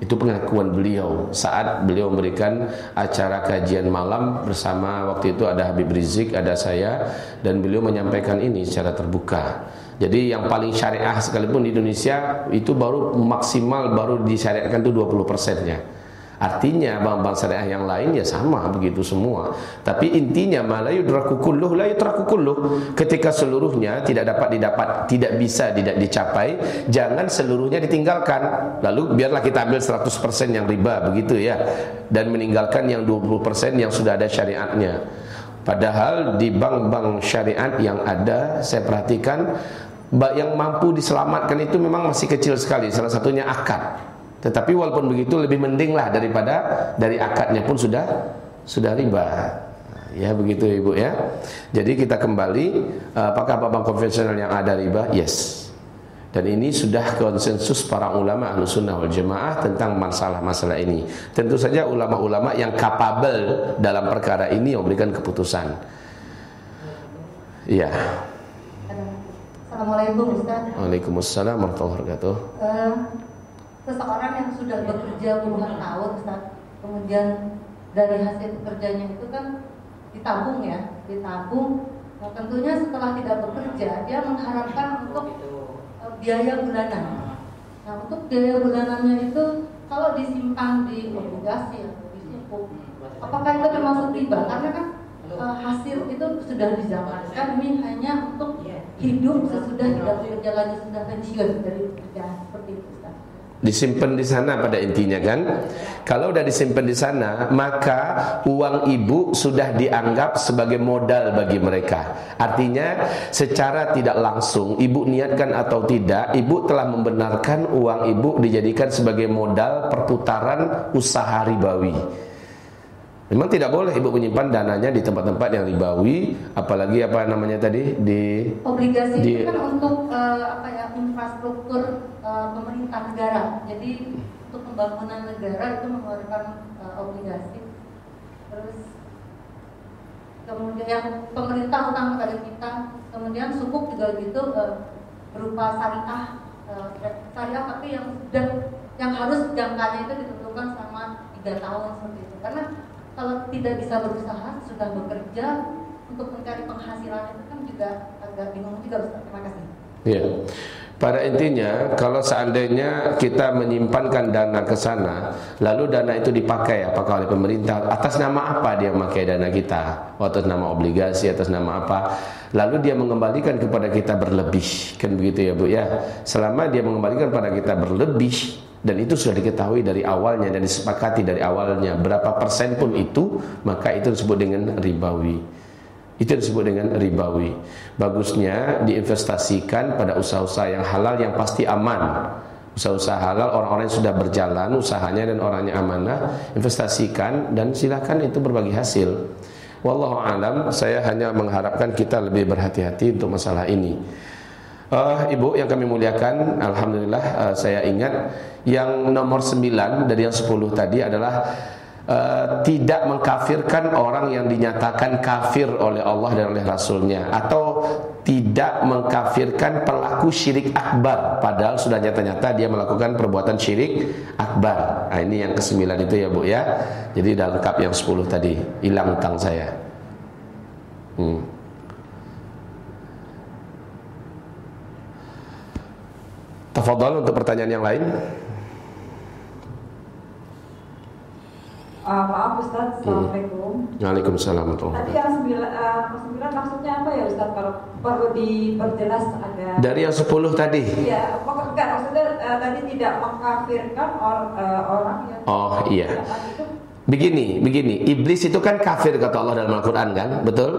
itu pengakuan beliau saat beliau memberikan acara kajian malam bersama waktu itu ada Habib Rizik, ada saya dan beliau menyampaikan ini secara terbuka. Jadi yang paling syariah sekalipun di Indonesia itu baru maksimal baru disyariatkan itu 20 persennya. Artinya bank-bank syariah yang lain ya sama begitu semua. Tapi intinya malayu drakukulluh la yutrakukulluh. Ketika seluruhnya tidak dapat didapat, tidak bisa tidak dicapai, jangan seluruhnya ditinggalkan. Lalu biarlah kita ambil 100% yang riba begitu ya dan meninggalkan yang 20% yang sudah ada syariatnya. Padahal di bank-bank syariat yang ada saya perhatikan yang mampu diselamatkan itu memang masih kecil sekali. Salah satunya akad. Tetapi walaupun begitu lebih mending lah daripada dari akadnya pun sudah sudah riba. Ya begitu Ibu ya. Jadi kita kembali apakah bank konvensional yang ada riba? Yes. Dan ini sudah konsensus para ulama ahlu sunnah wal jamaah tentang masalah-masalah ini. Tentu saja ulama-ulama yang kapabel dalam perkara ini memberikan keputusan. Iya. Assalamualaikum Ustaz. Waalaikumsalam warahmatullahi wabarakatuh. Uh, seseorang yang sudah bekerja puluhan tahun Ustaz, kemudian dari hasil pekerjaannya itu kan ditabung ya, ditabung. Nah, tentunya setelah tidak bekerja, dia mengharapkan untuk uh, biaya bulanan. Nah, untuk biaya bulanannya itu kalau disimpan di obligasi atau di sukuk, apakah itu termasuk riba? Karena kan uh, hasil itu sudah dizamankan ini hanya untuk hidup sesudah tidak bekerja lagi sudah pensiun dari pekerjaan seperti itu disimpan di sana pada intinya kan? Kalau udah disimpan di sana maka uang ibu sudah dianggap sebagai modal bagi mereka. Artinya secara tidak langsung ibu niatkan atau tidak ibu telah membenarkan uang ibu dijadikan sebagai modal perputaran usaha ribawi Memang tidak boleh ibu menyimpan dananya di tempat-tempat yang ribawi, apalagi apa namanya tadi di obligasi di, itu kan untuk uh, apa ya infrastruktur uh, pemerintah negara. Jadi untuk pembangunan negara itu mengeluarkan uh, obligasi. Terus kemudian yang pemerintah utang kepada kita, kemudian sukuk juga gitu uh, berupa syariah, uh, syariah tapi yang sudah yang harus jangkanya itu ditentukan sama tiga tahun seperti itu. Karena kalau tidak bisa berusaha sudah bekerja untuk mencari penghasilan itu kan juga agak bingung juga Ustaz. Terima kasih. Iya. Pada intinya, kalau seandainya kita menyimpankan dana ke sana, lalu dana itu dipakai apakah oleh pemerintah atas nama apa dia memakai dana kita? Atas nama obligasi, atas nama apa? Lalu dia mengembalikan kepada kita berlebih, kan begitu ya Bu ya? Selama dia mengembalikan kepada kita berlebih, dan itu sudah diketahui dari awalnya dan disepakati dari awalnya. Berapa persen pun itu maka itu disebut dengan ribawi. Itu disebut dengan ribawi. Bagusnya diinvestasikan pada usaha-usaha yang halal yang pasti aman. Usaha-usaha halal orang-orang yang sudah berjalan usahanya dan orangnya amanah investasikan dan silakan itu berbagi hasil. Wallahu alam saya hanya mengharapkan kita lebih berhati-hati untuk masalah ini uh, Ibu yang kami muliakan Alhamdulillah uh, saya ingat Yang nomor 9 dari yang 10 tadi adalah uh, Tidak mengkafirkan orang yang dinyatakan kafir oleh Allah dan oleh Rasulnya. Atau tidak mengkafirkan pelaku syirik akbar. Padahal sudah nyata-nyata dia melakukan perbuatan syirik akbar. Nah ini yang ke-9 itu ya Bu ya. Jadi dah lengkap yang 10 tadi. Hilang utang saya. Hmm Tafadhal untuk pertanyaan yang lain. Uh, maaf Ustaz, Assalamualaikum hmm. Waalaikumsalam Tadi yang sembilan, uh, sembilan maksudnya apa ya Ustaz? Kalau perlu diperjelas ada Dari yang sepuluh tadi? Iya, enggak maksudnya uh, tadi tidak mengkafirkan or, uh, orang yang Oh iya Begini, begini Iblis itu kan kafir kata Allah dalam Al-Quran kan, betul?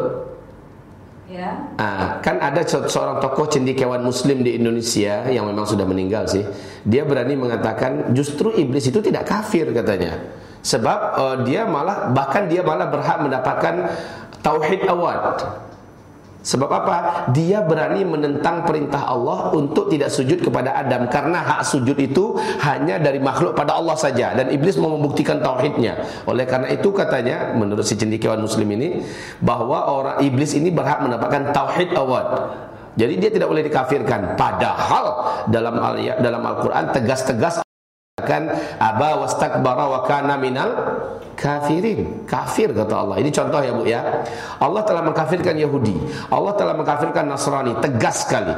Ya. Ah, kan ada seorang tokoh cendekiawan muslim di Indonesia yang memang sudah meninggal sih. Dia berani mengatakan justru iblis itu tidak kafir katanya. Sebab uh, dia malah bahkan dia malah berhak mendapatkan tauhid awad. Sebab apa? Dia berani menentang perintah Allah untuk tidak sujud kepada Adam karena hak sujud itu hanya dari makhluk pada Allah saja dan iblis mau membuktikan tauhidnya. Oleh karena itu katanya menurut si cendekiawan muslim ini bahwa orang iblis ini berhak mendapatkan tauhid awad. Jadi dia tidak boleh dikafirkan. Padahal dalam dalam Al-Qur'an tegas-tegas akan aba wastakbara wa kana minal kafirin. Kafir kata Allah. Ini contoh ya Bu ya. Allah telah mengkafirkan Yahudi. Allah telah mengkafirkan Nasrani. Tegas sekali.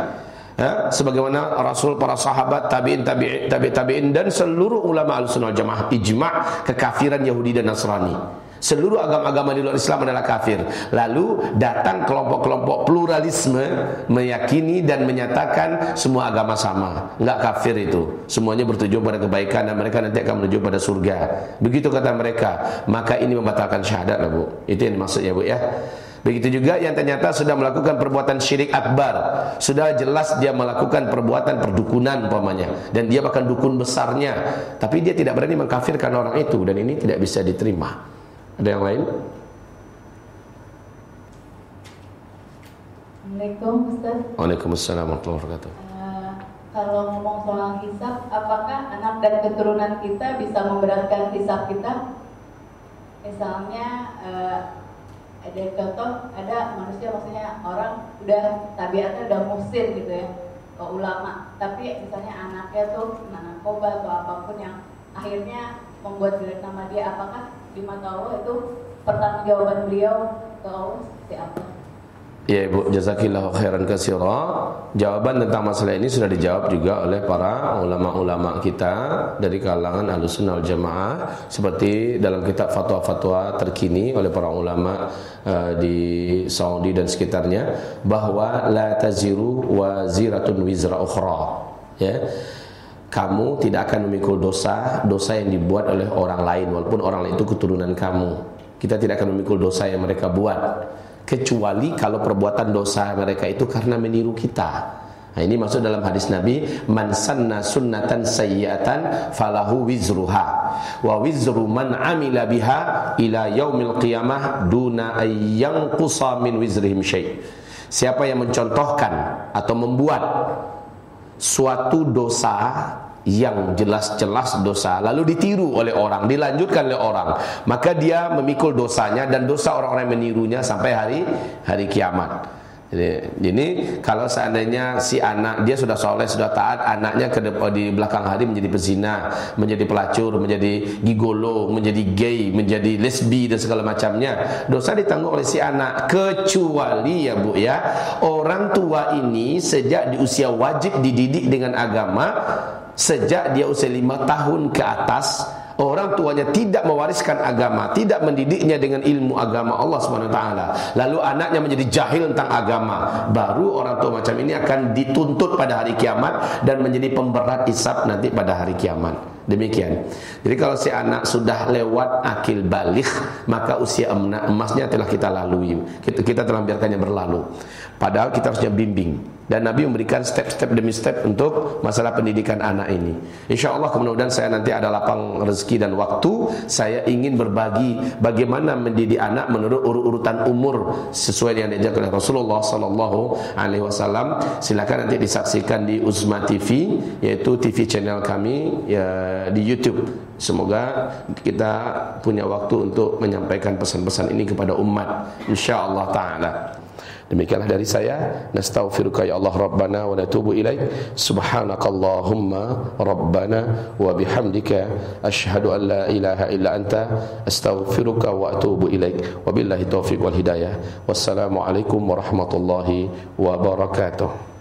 Ya, sebagaimana Rasul para sahabat tabi'in tabi'in tabi'in tabi'in dan seluruh ulama Ahlussunnah Jamaah ijma' kekafiran Yahudi dan Nasrani. Seluruh agama-agama di luar Islam adalah kafir. Lalu datang kelompok-kelompok pluralisme meyakini dan menyatakan semua agama sama. Enggak kafir itu. Semuanya bertujuan pada kebaikan dan mereka nanti akan menuju pada surga. Begitu kata mereka. Maka ini membatalkan syahadat lah Bu. Itu yang maksudnya Bu ya. Begitu juga yang ternyata sudah melakukan perbuatan syirik akbar Sudah jelas dia melakukan perbuatan perdukunan umpamanya Dan dia bahkan dukun besarnya Tapi dia tidak berani mengkafirkan orang itu Dan ini tidak bisa diterima ada yang lain? Assalamualaikum Ustaz Waalaikumsalam warahmatullahi wabarakatuh uh, Kalau ngomong soal hisap Apakah anak dan keturunan kita bisa memberatkan hisap kita? Misalnya uh, ada contoh ada manusia maksudnya orang udah tabiatnya udah musir gitu ya ke ulama tapi misalnya anaknya tuh narkoba atau apa pun yang akhirnya membuat jelek nama dia apakah di mata Allah itu pertanggungjawaban beliau ke Allah seperti apa? Ya Ibu, jazakillahu khairan katsira. Jawaban tentang masalah ini sudah dijawab juga oleh para ulama-ulama kita dari kalangan Ahlussunnah Jamaah seperti dalam kitab fatwa-fatwa terkini oleh para ulama uh, di Saudi dan sekitarnya bahwa la taziru waziratun wizra ukhra. Ya kamu tidak akan memikul dosa dosa yang dibuat oleh orang lain walaupun orang lain itu keturunan kamu kita tidak akan memikul dosa yang mereka buat kecuali kalau perbuatan dosa mereka itu karena meniru kita Nah, ini masuk dalam hadis Nabi, "Man sanna sunnatan sayyi'atan falahu wizruha wa wizru man amila biha ila yaumil qiyamah duna ayyang min wizrihim syai'." Siapa yang mencontohkan atau membuat suatu dosa yang jelas-jelas dosa lalu ditiru oleh orang, dilanjutkan oleh orang, maka dia memikul dosanya dan dosa orang-orang yang menirunya sampai hari hari kiamat. Jadi, ini kalau seandainya si anak dia sudah soleh sudah taat, anaknya ke di belakang hari menjadi pezina, menjadi pelacur, menjadi gigolo, menjadi gay, menjadi lesbi dan segala macamnya, dosa ditanggung oleh si anak. Kecuali ya bu ya, orang tua ini sejak di usia wajib dididik dengan agama, sejak dia usia lima tahun ke atas orang tuanya tidak mewariskan agama, tidak mendidiknya dengan ilmu agama Allah taala. Lalu anaknya menjadi jahil tentang agama, baru orang tua macam ini akan dituntut pada hari kiamat dan menjadi pemberat isap nanti pada hari kiamat. Demikian. Jadi kalau si anak sudah lewat akil balik, maka usia emasnya telah kita lalui. Kita, kita telah biarkannya berlalu. Padahal kita harusnya bimbing dan Nabi memberikan step-step demi step untuk masalah pendidikan anak ini. Insya Allah kemudian saya nanti ada lapang rezeki dan waktu saya ingin berbagi bagaimana mendidik anak menurut urut-urutan umur sesuai yang diajarkan oleh Rasulullah Sallallahu Alaihi Wasallam. Silakan nanti disaksikan di Uzma TV yaitu TV channel kami ya, di YouTube. Semoga kita punya waktu untuk menyampaikan pesan-pesan ini kepada umat. Insya Allah Taala. Demikianlah dari saya. Nastaghfiruka ya Allah Rabbana wa natubu ilaik. Subhanakallahumma Rabbana wa bihamdika asyhadu an la ilaha illa anta astaghfiruka wa atubu ilaik. Wabillahi taufiq wal hidayah. Wassalamualaikum warahmatullahi wabarakatuh.